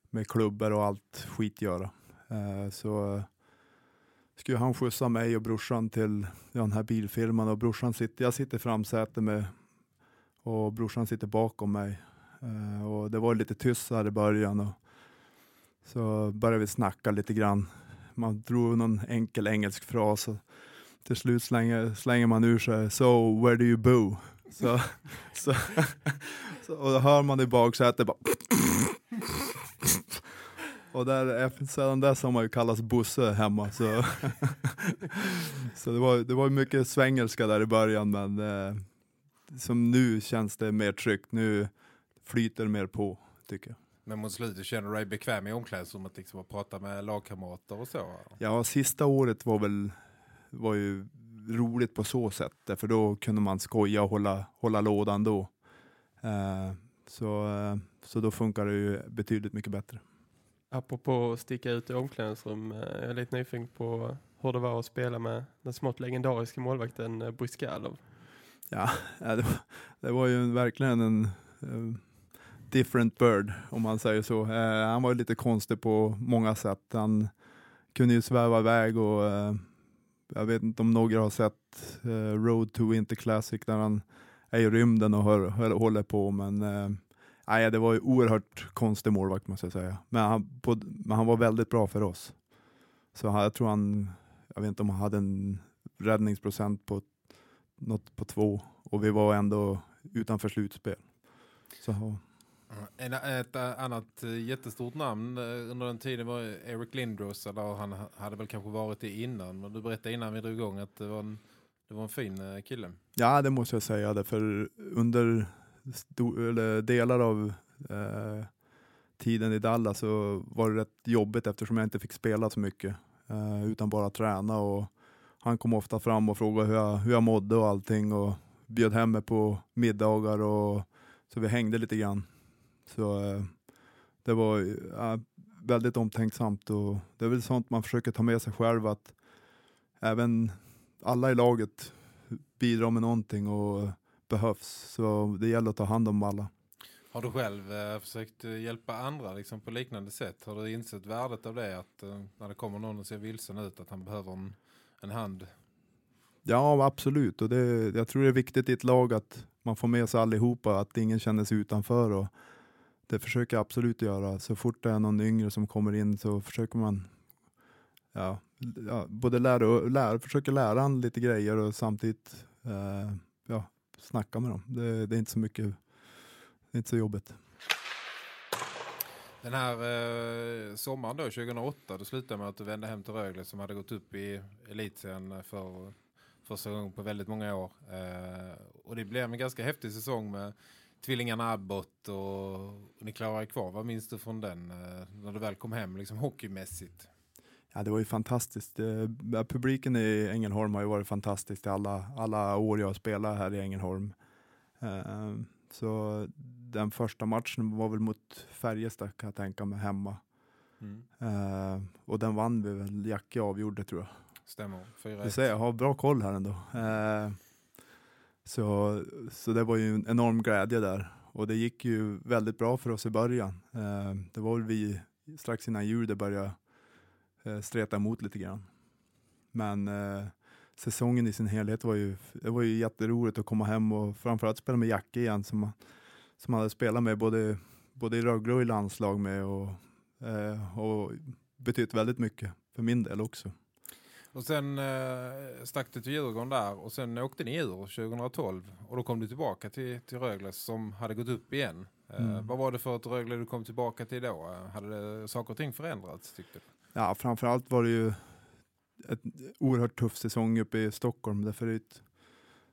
med klubbor och allt skit göra så skulle han skjutsa mig och brorsan till den här bilfirman och brorsan sitter, jag sitter i framsätet med och brorsan sitter bakom mig. Uh, och det var lite tyst här i början och så började vi snacka lite grann. Man drog någon enkel engelsk fras och till slut slänger, slänger man ur sig So where do you boo? Så, så, så, och då hör man i baksätet bara och där, sedan dess har man ju kallats Bosse hemma. Så, så det, var, det var mycket svengelska där i början, men eh, som nu känns det mer tryggt. Nu flyter det mer på, tycker jag. Men mot slutet känner du dig bekväm i omklädningsrummet liksom, att prata med lagkamrater och så? Ja, sista året var väl var ju roligt på så sätt. För då kunde man skoja och hålla, hålla lådan då. Eh, så, eh, så då funkar det ju betydligt mycket bättre. Apropå att sticka ut i omklädningsrum, eh, jag är lite nyfiken på hur det var att spela med den smått legendariska målvakten eh, Bryskalov. Ja, det var, det var ju verkligen en uh, different bird om man säger så. Uh, han var ju lite konstig på många sätt. Han kunde ju sväva iväg och uh, jag vet inte om några har sett Road to Winter Classic där han är i rymden och hör, håller på men nej, det var ju oerhört konstig målvakt måste jag säga. Men han, på, men han var väldigt bra för oss. Så jag tror han, jag vet inte om han hade en räddningsprocent på något på två och vi var ändå utanför slutspel. Så, en, ett annat jättestort namn eh, under den tiden var Eric Lindros. Eller han hade väl kanske varit det innan. Men du berättade innan vi drog igång att det var en, det var en fin eh, kille. Ja, det måste jag säga. För under delar av eh, tiden i Dallas så var det rätt jobbigt eftersom jag inte fick spela så mycket eh, utan bara träna och han kom ofta fram och frågade hur jag, hur jag mådde och allting och bjöd hem mig på middagar och så vi hängde lite grann. Så eh, det var eh, väldigt omtänksamt och det är väl sånt man försöker ta med sig själv att även alla i laget bidrar med någonting och behövs. Så det gäller att ta hand om alla. Har du själv eh, försökt eh, hjälpa andra liksom, på liknande sätt? Har du insett värdet av det? Att eh, när det kommer någon och ser vilsen ut att han behöver en, en hand? Ja, absolut. Och det, jag tror det är viktigt i ett lag att man får med sig allihopa. Att ingen känner sig utanför. Och det försöker jag absolut göra. Så fort det är någon yngre som kommer in så försöker man ja, ja, både lära och lära, försöka lära han lite grejer och samtidigt eh, snacka med dem. Det, det, är inte så mycket, det är inte så jobbigt. Den här eh, sommaren då, 2008, då slutade med att du vände hem till Rögle som hade gått upp i elitserien för första gången på väldigt många år. Eh, och det blev en ganska häftig säsong med tvillingarna Abbott och, och ni klarade er kvar. Vad minns du från den eh, när du väl kom hem liksom hockeymässigt? Ja, det var ju fantastiskt. Eh, publiken i Ängelholm har ju varit fantastisk i alla, alla år jag har spelat här i Ängelholm. Eh, så den första matchen var väl mot Färjestad kan jag tänka mig hemma. Mm. Eh, och den vann vi väl, Jacke avgjorde tror jag. Stämmer, Du 4-1. ser, jag har bra koll här ändå. Så, så det var ju en enorm glädje där. Och det gick ju väldigt bra för oss i början. Det var väl vi strax innan jul det började eh, streta emot lite grann. Men eh, säsongen i sin helhet var ju, det var ju jätteroligt att komma hem och framförallt spela med Jacke igen som, man- som hade spelat med både, både i Rögle och i landslag med och, eh, och betytt väldigt mycket för min del också. Och sen eh, stack du till Djurgården där och sen åkte ni ur 2012 och då kom du tillbaka till, till Rögle som hade gått upp igen. Eh, Mm. Vad var det för ett Rögle du kom tillbaka till då? Eh, Hade det, saker och ting förändrats tyckte du? Ja, framförallt var det ju ett oerhört tuff säsong uppe i Stockholm. Därför är ett,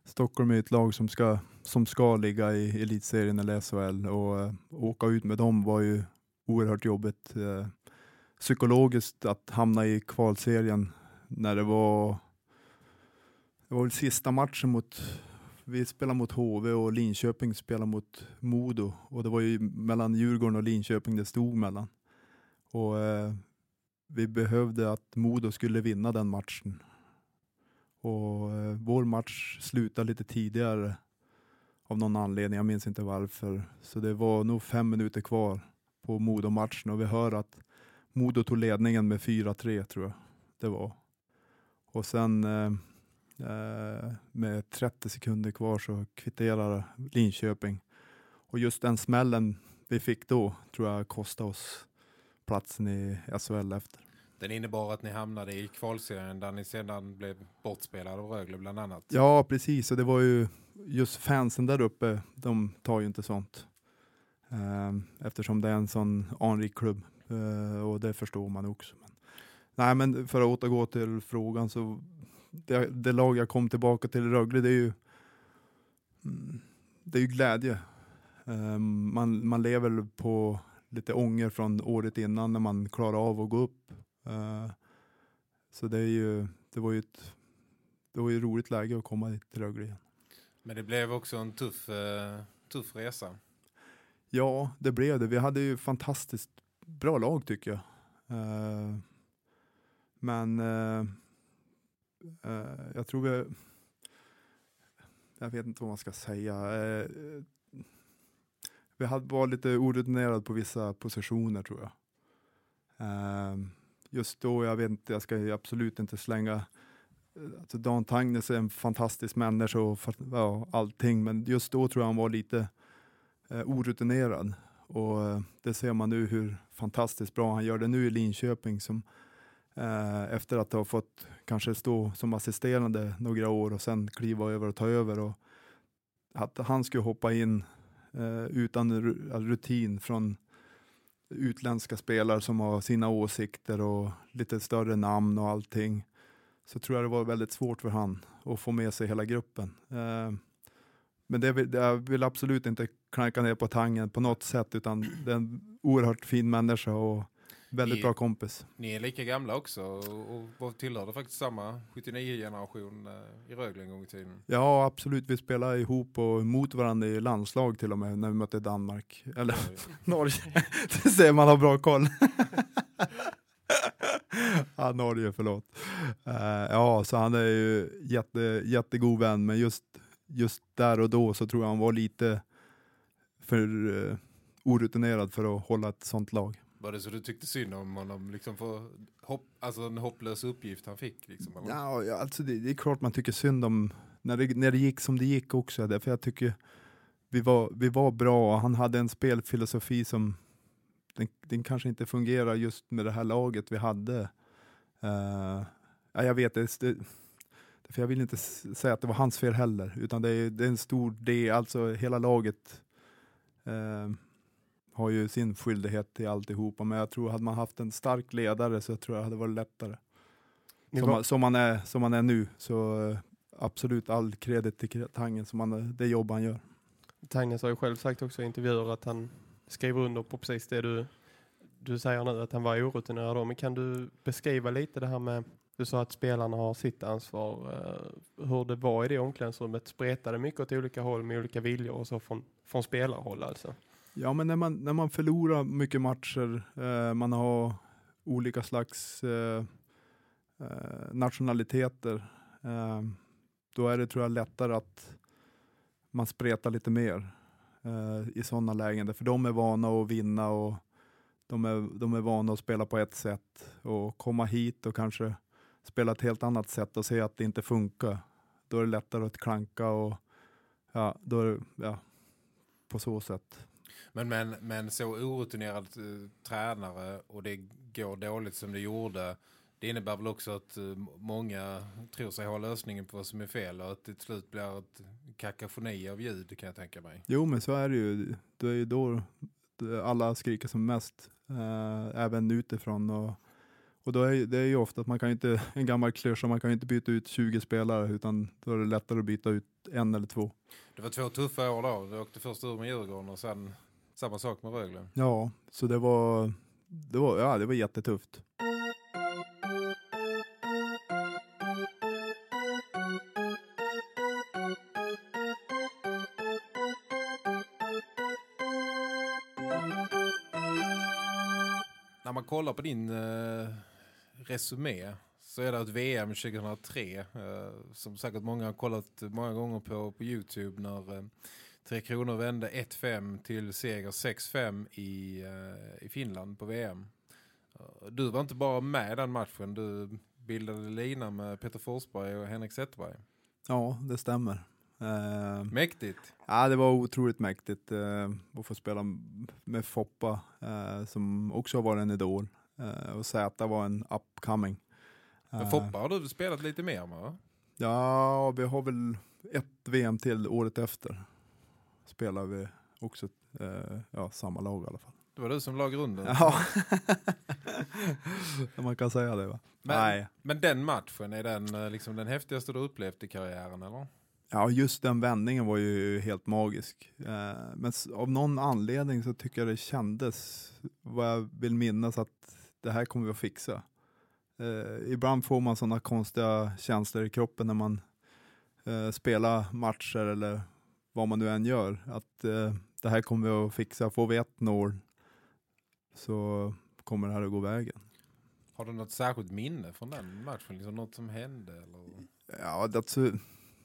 Stockholm är ett lag som ska, som ska ligga i elitserien eller SHL och eh, åka ut med dem var ju oerhört jobbigt. Eh, psykologiskt att hamna i kvalserien när det var det var väl sista matchen mot vi spelade mot HV och Linköping spelade mot Modo och det var ju mellan Djurgården och Linköping det stod mellan. Och eh, vi behövde att Modo skulle vinna den matchen. Och eh, vår match slutade lite tidigare av någon anledning, jag minns inte varför. Så det var nog fem minuter kvar på Modo-matchen och vi hör att Modo tog ledningen med 4-3 tror jag det var. Och sen eh, eh, med 30 sekunder kvar så kvitterade Linköping. Och just den smällen vi fick då tror jag kostade oss platsen i SHL efter. Den innebar att ni hamnade i kvalserien där ni sedan blev bortspelade av Rögle bland annat. Ja, precis. Och det var ju just fansen där uppe, de tar ju inte sånt. Ehm, eftersom det är en sån anrik klubb. Eh, och det förstår man också. Men, nej, men för att återgå till frågan så det, det lag jag kom tillbaka till i Rögle, det är ju mm, det är ju glädje. Ehm, man, man lever på lite ånger från året innan när man klarar av att gå upp. Eh, så det är ju, det var ju ett det var ju ett roligt läge att komma till Rögle igen. Men det blev också en tuff, eh, tuff resa. Ja, det blev det. Vi hade ju fantastiskt bra lag tycker jag. Eh, men jag tror vi... Jag vet inte vad man ska säga. Vi hade var lite orutinerade på vissa positioner tror jag. Just då, jag vet inte, jag ska absolut inte slänga eh, Alltså Dan Tangnes är en fantastisk människa och ja, allting, men just då tror jag han var lite eh, orutinerad. Och eh, det ser man nu hur fantastiskt bra han gör det nu i Linköping som eh, efter att ha fått kanske stå som assisterande några år och sen kliva över och ta över. Och att han skulle hoppa in eh, utan rutin från utländska spelare som har sina åsikter och lite större namn och allting så tror jag det var väldigt svårt för han att få med sig hela gruppen. Eh, men det vill, jag vill absolut inte klanka ner på tangen på något sätt utan det är en oerhört fin människa och väldigt Ni- bra kompis. Ni är lika gamla också och, och tillhörde faktiskt samma 79-generation eh, i Rögle en gång i tiden. Ja absolut, vi spelade ihop och mot varandra i landslag till och med när vi mötte Danmark. Eller Norge. Det ser man har bra koll. ja, Norge, förlåt. Eh, ja, så han är ju jätte, jättegod vän, men just, just där och då så tror jag han var lite för uh, orutinerad för att hålla ett sånt lag. Var det så du tyckte synd om honom liksom för hopp, alltså en hopplös uppgift han fick? Liksom, eller? Ja, alltså det, det är klart man tycker synd om när det, när det gick som det gick också. Därför jag tycker vi var, vi var bra och han hade en spelfilosofi som den, den kanske inte fungerar just med det här laget vi hade. Uh, ja, jag vet, det, det, för jag vill inte säga att det var hans fel heller, utan det är, det är en stor del, alltså hela laget. Uh, har ju sin skyldighet till alltihopa. Men jag tror hade man haft en stark ledare så tror jag hade varit lättare. Som, man, som, man är, som man är nu så eh, absolut all kredit till Tangen som man, det jobb han gör. Tagnes har ju själv sagt också i intervjuer att han skriver under på precis det du, du säger nu, att han var orutinerad då. Men kan du beskriva lite det här med, du sa att spelarna har sitt ansvar, eh, hur det var i det omklädningsrummet, spretade mycket åt olika håll med olika viljor och så från, från spelarhåll alltså. Ja, men när man, när man förlorar mycket matcher, eh, man har olika slags eh, eh, nationaliteter, eh, då är det tror jag lättare att man spretar lite mer eh, i sådana lägen. För de är vana att vinna och de är, de är vana att spela på ett sätt och komma hit och kanske spela ett helt annat sätt och se att det inte funkar. Då är det lättare att klanka och ja, då är det, ja, på så sätt. Men, men, men så orutinerad eh, tränare och det går dåligt som det gjorde. Det innebär väl också att eh, många tror sig ha lösningen på vad som är fel och att det till slut blir ett kakafoni av ljud kan jag tänka mig. Jo, men så är det ju. Det är ju då alla skriker som mest, eh, även utifrån. Och, och då är det är ju ofta att man kan inte, en gammal klyscha, man kan ju inte byta ut 20 spelare, utan då är det lättare att byta ut en eller två. Det var två tuffa år då. Du åkte först ur med Djurgården och sen samma sak med Rögle. Ja, så det var, det var, ja, det var jättetufft. När man kollar på din eh, resumé så är det ett VM 2003 eh, som säkert många har kollat många gånger på, på Youtube när eh, Tre Kronor vände 1-5 till seger 6-5 i, eh, i Finland på VM. Du var inte bara med den matchen, du bildade lina med Peter Forsberg och Henrik Zetterberg. Ja, det stämmer. Eh, Mäktigt! Ja, det var otroligt mäktigt eh, att få spela med Foppa eh, som också har varit en idol. Eh, och Zäta var en upcoming. Men Eh, Foppa har du spelat lite mer med va? Ja, vi har väl ett VM till året efter. Spelar vi också eh, ja, samma lag i alla fall. Det var du som la grunden. Ja, man kan säga det va? Men, Nej. men den matchen, är den eh, liksom den häftigaste du upplevt i karriären eller? Ja, just den vändningen var ju helt magisk. Eh, men av någon anledning så tycker jag det kändes, vad jag vill minnas, att det här kommer vi att fixa. Eh, ibland får man sådana konstiga känslor i kroppen när man eh, spelar matcher eller vad man nu än gör. Att eh, det här kommer vi att fixa. Får vi ett mål så kommer det här att gå vägen. Har du något särskilt minne från den matchen? Liksom något som hände? Eller? Ja, det, så,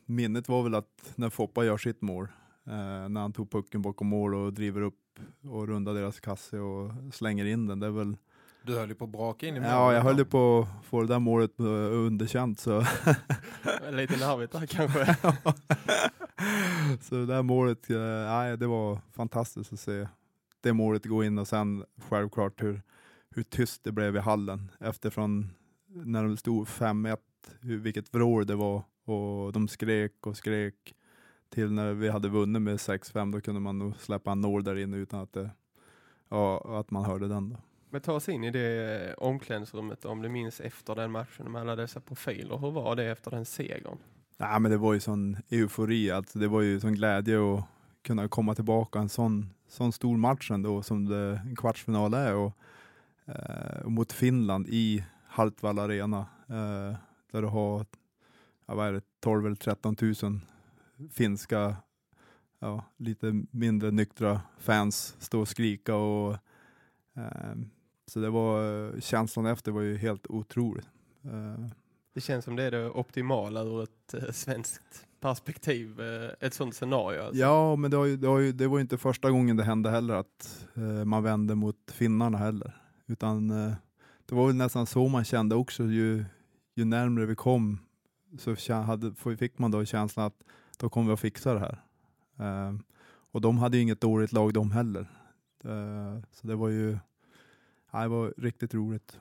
minnet var väl att när Foppa gör sitt mål, eh, när han tog pucken bakom mål och driver upp och rundar deras kasse och slänger in den. Det är väl, Du höll ju på att braka in i ja, jag höll ju på. att få det där målet eh, underkänt. Så, Lite nervigt där kanske. så det där målet, eh, nej, det var fantastiskt att se det målet gå in och sen självklart hur, hur tyst det blev i hallen efterifrån när de stod 5-1, hur- vilket vrål det var och de skrek och skrek till när vi hade vunnit med 6-5 då kunde man nog släppa en nål där inne utan att, det, ja, att man hörde den. Då. Men ta oss in i det eh, omklädningsrummet om du minns efter den matchen med alla dessa profiler. Hur var det efter den segern? Nej, men det var ju sån eufori, alltså det var ju sån glädje att kunna komma tillbaka en sån, sån stor match ändå som det, en kvartsfinal är och, eh, och mot Finland i Haltvalla Arena eh, där du har ja, vad är det, 12 eller 13 000 finska ja, lite mindre nyktra fans stå och skrika och eh, så det var känslan efter var ju helt otrolig. Eh, Det känns som det är det optimala ur ett eh, svenskt perspektiv, eh, ett sånt scenario. Alltså. Ja, men det, har ju, det, har ju, det var ju inte första gången det hände heller att eh, man vände mot finnarna heller. Utan eh, det var väl nästan så man kände också. Ju, ju närmare vi kom så hade, fick man då känslan att då kommer vi att fixa det här. Eh, och de hade ju inget dåligt lag de heller. Eh, så det var ju det var riktigt roligt.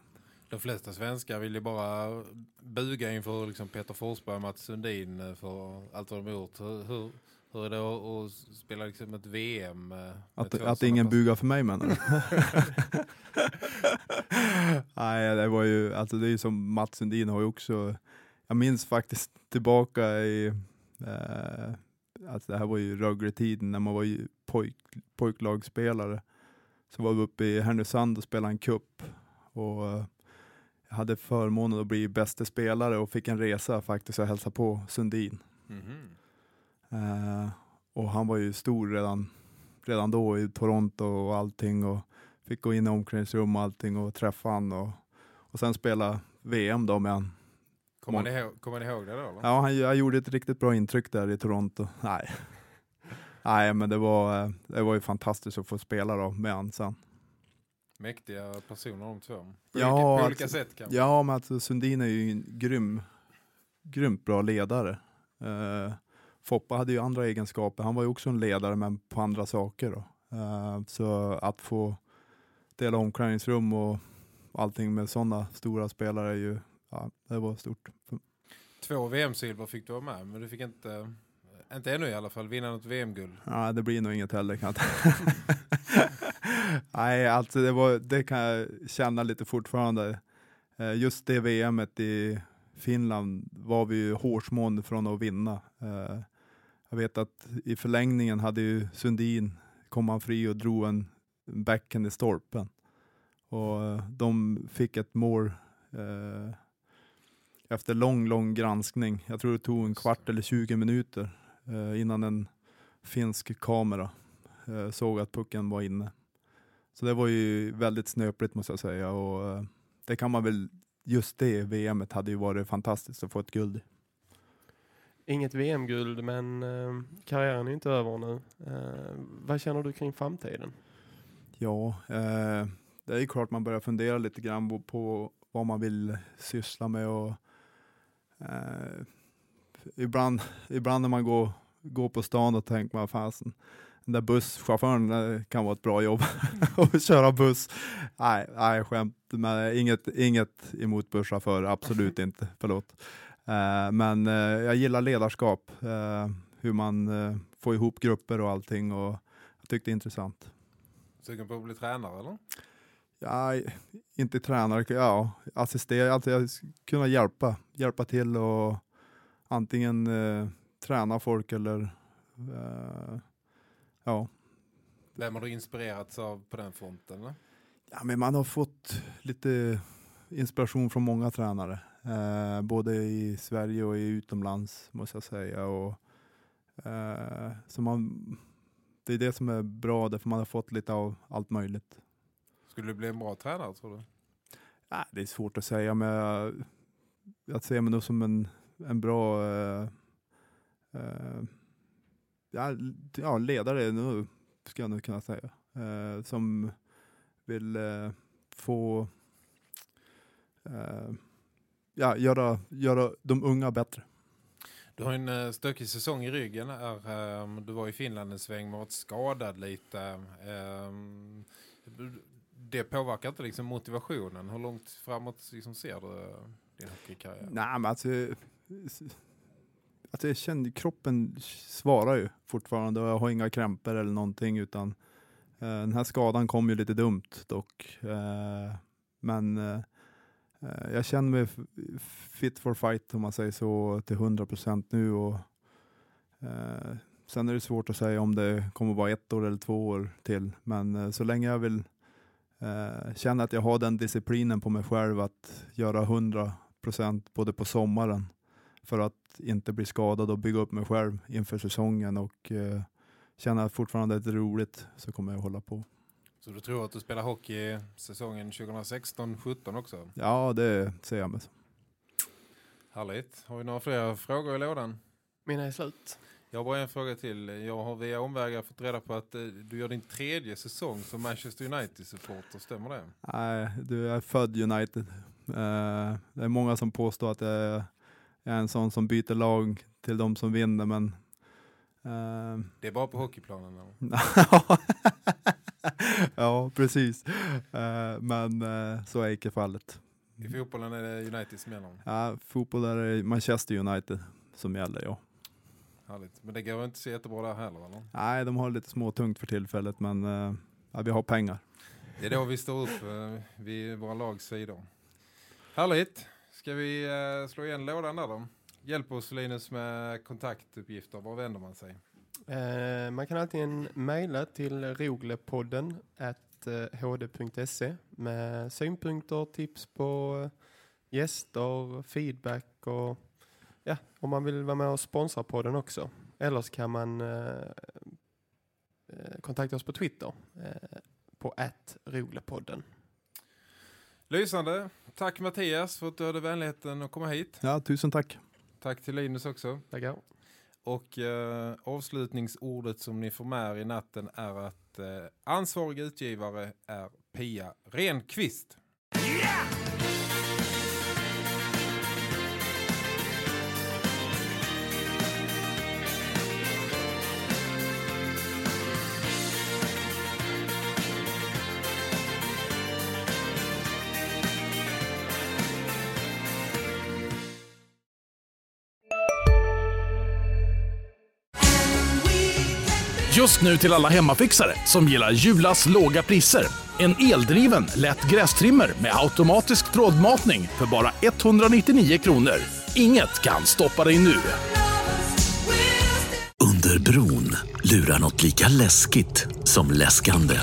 De flesta svenskar vill ju bara buga inför liksom Peter Forsberg och Mats Sundin eh, för allt vad de har gjort. Hur, hur, Hur är det att, spela liksom ett VM? eh, Att, att ingen bugar för mig menar du? Nej, det var ju, alltså det är ju som Mats Sundin har ju också, jag minns faktiskt tillbaka i, eh, alltså det här var ju Rögle-tiden när man var ju pojk, pojklagsspelare. Så var vi uppe i Härnösand och spelade en cup och eh, jag hade förmånen att bli bästa spelare och fick en resa faktiskt och hälsa på Sundin. Mhm. Eh, och han var ju stor redan, redan då i Toronto och allting och fick gå in i omklädningsrum och allting och träffa han och, och sen spela VM då med han. Kommer, ni kommer ni ihåg det då? Eller? Ja, han, han gjorde ett riktigt bra intryck där i Toronto. Nej, Nej men det var, det var ju fantastiskt att få spela då med han sen. Mäktiga personer de två. På, Ja, olika, på alltså- olika sätt kanske. Ja, men alltså Sundin är ju en grym, grymt bra ledare. Uh, Foppa hade ju andra egenskaper. Han var ju också en ledare, men på andra saker. Då. Eh, så att få dela omklädningsrum och allting med sådana stora spelare är ju, ja, det var stort. Två VM-silver fick du vara med, men du fick inte, inte ännu i alla fall, vinna något VM-guld. Ja, det blir nog inget heller kan jag. Nej, alltså det, var, det kan jag känna lite fortfarande. Eh, just det VMet i Finland var vi ju hårsmån från att vinna. Eh, jag vet att i förlängningen hade ju Sundin kom han fri och drog en backhand i stolpen. Och eh, de fick ett mål eh, efter lång, lång granskning. Jag tror det tog en kvart eller 20 minuter innan en finsk kamera eh, såg att pucken var inne. Så det var ju väldigt snöpligt måste jag säga och eh, det kan man väl, just det VMet hade ju varit fantastiskt att få ett guld. Inget VM-guld, men eh, karriären är inte över nu. Eh, vad känner du kring framtiden? Ja, eh, det är ju klart man börjar fundera lite grann på, vad man vill syssla med och eh, ibland, ibland när man går, går på stan och tänker man fasen, den där busschauffören eh, kan vara ett bra jobb att köra buss. Nej, nej skämt, men inget, inget emot busschaufförer, absolut inte, förlåt. Eh, men eh, jag gillar ledarskap, eh, hur man får ihop grupper och allting och jag tyckte det är intressant. Sugen på att bli tränare eller? Ja, inte tränare, ja, assistera, alltså jag kunna hjälpa, hjälpa till och antingen eh, träna folk eller eh, ja. Vem har du inspirerats av på den fronten? Eller? ja, men man har fått lite inspiration från många tränare, eh, både i Sverige och i utomlands måste jag säga. Och, eh, så man, det är det som är bra, därför man har fått lite av allt möjligt. Skulle du bli en bra tränare tror du? Nej, det är svårt att säga, men jag, jag ser mig nog som en, en bra eh, eh, ja, ledare, nu ska jag nog kunna säga, eh, som vill få ja, göra, göra de unga bättre. Du har en stökig säsong i ryggen. Är, ehm, du var i Finland en sväng och skadad lite. Ehm, det påverkar inte liksom motivationen. Hur långt framåt liksom ser du din hockeykarriär? Nej, men alltså, alltså jag kände, kroppen svarar ju fortfarande och jag har inga krämpor eller någonting utan eh, den här skadan kom ju lite dumt dock. Eh, men eh, eh jag känner mig fit for fight om man säger så till 100% nu och eh, sen är det svårt att säga om det kommer vara ett år eller två år till men eh, så länge jag vill eh, känna att jag har den disciplinen på mig själv att göra 100 procent både på sommaren för att inte bli skadad och bygga upp mig själv inför säsongen och eh, känna att fortfarande det är roligt så kommer jag hålla på. Så du tror att du spelar hockey säsongen 2016-17 också? Ja, det ser jag med. Härligt. Har vi några fler frågor i lådan? Mina är slut. Jag har bara en fråga till. Jag har via omvägar fått reda på att eh, du gör din tredje säsong som Manchester United-supporter. Stämmer det? Nej, du är född United. Eh, det är många som påstår att jag jag är en sån som byter lag till de som vinner, men eh, Det är bara på hockeyplanen? Ja, precis. Eh, men eh, så är icke fallet. I fotbollen är det United som gäller. Ja, fotboll är det Manchester United som gäller, ja. Härligt. Men det går inte så jättebra där heller eller? Nej, de har lite småtungt för tillfället, men eh, ja, vi har pengar. Det är då vi står upp vid våra lags sidor. Härligt. Ska vi eh, slå igen lådan där då? Hjälp oss Linus med kontaktuppgifter. Var vänder man sig? Eh, man kan alltid mejla till roglepodden at eh, hd.se med synpunkter, tips på eh, gäster, feedback och ja, om man vill vara med och sponsra podden också. Eller så kan man eh, kontakta oss på Twitter eh, på att roglepodden. Lysande. Tack Mattias för att du hade vänligheten att komma hit. Ja, tusen tack. Tack till Linus också. Tackar. Och eh, avslutningsordet som ni får med i natten är att eh, ansvarig utgivare är Pia Renqvist. Yeah! Just nu till alla hemmafixare som gillar Julas låga priser. En eldriven, lätt grästrimmer med automatisk trådmatning för bara 199 kronor. Inget kan stoppa dig nu. Under bron lurar något lika läskigt som läskande.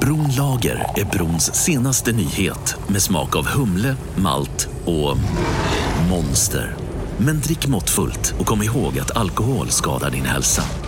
Bronlager är brons senaste nyhet med smak av humle, malt och monster. Men drick måttfullt och kom ihåg att alkohol skadar din hälsa.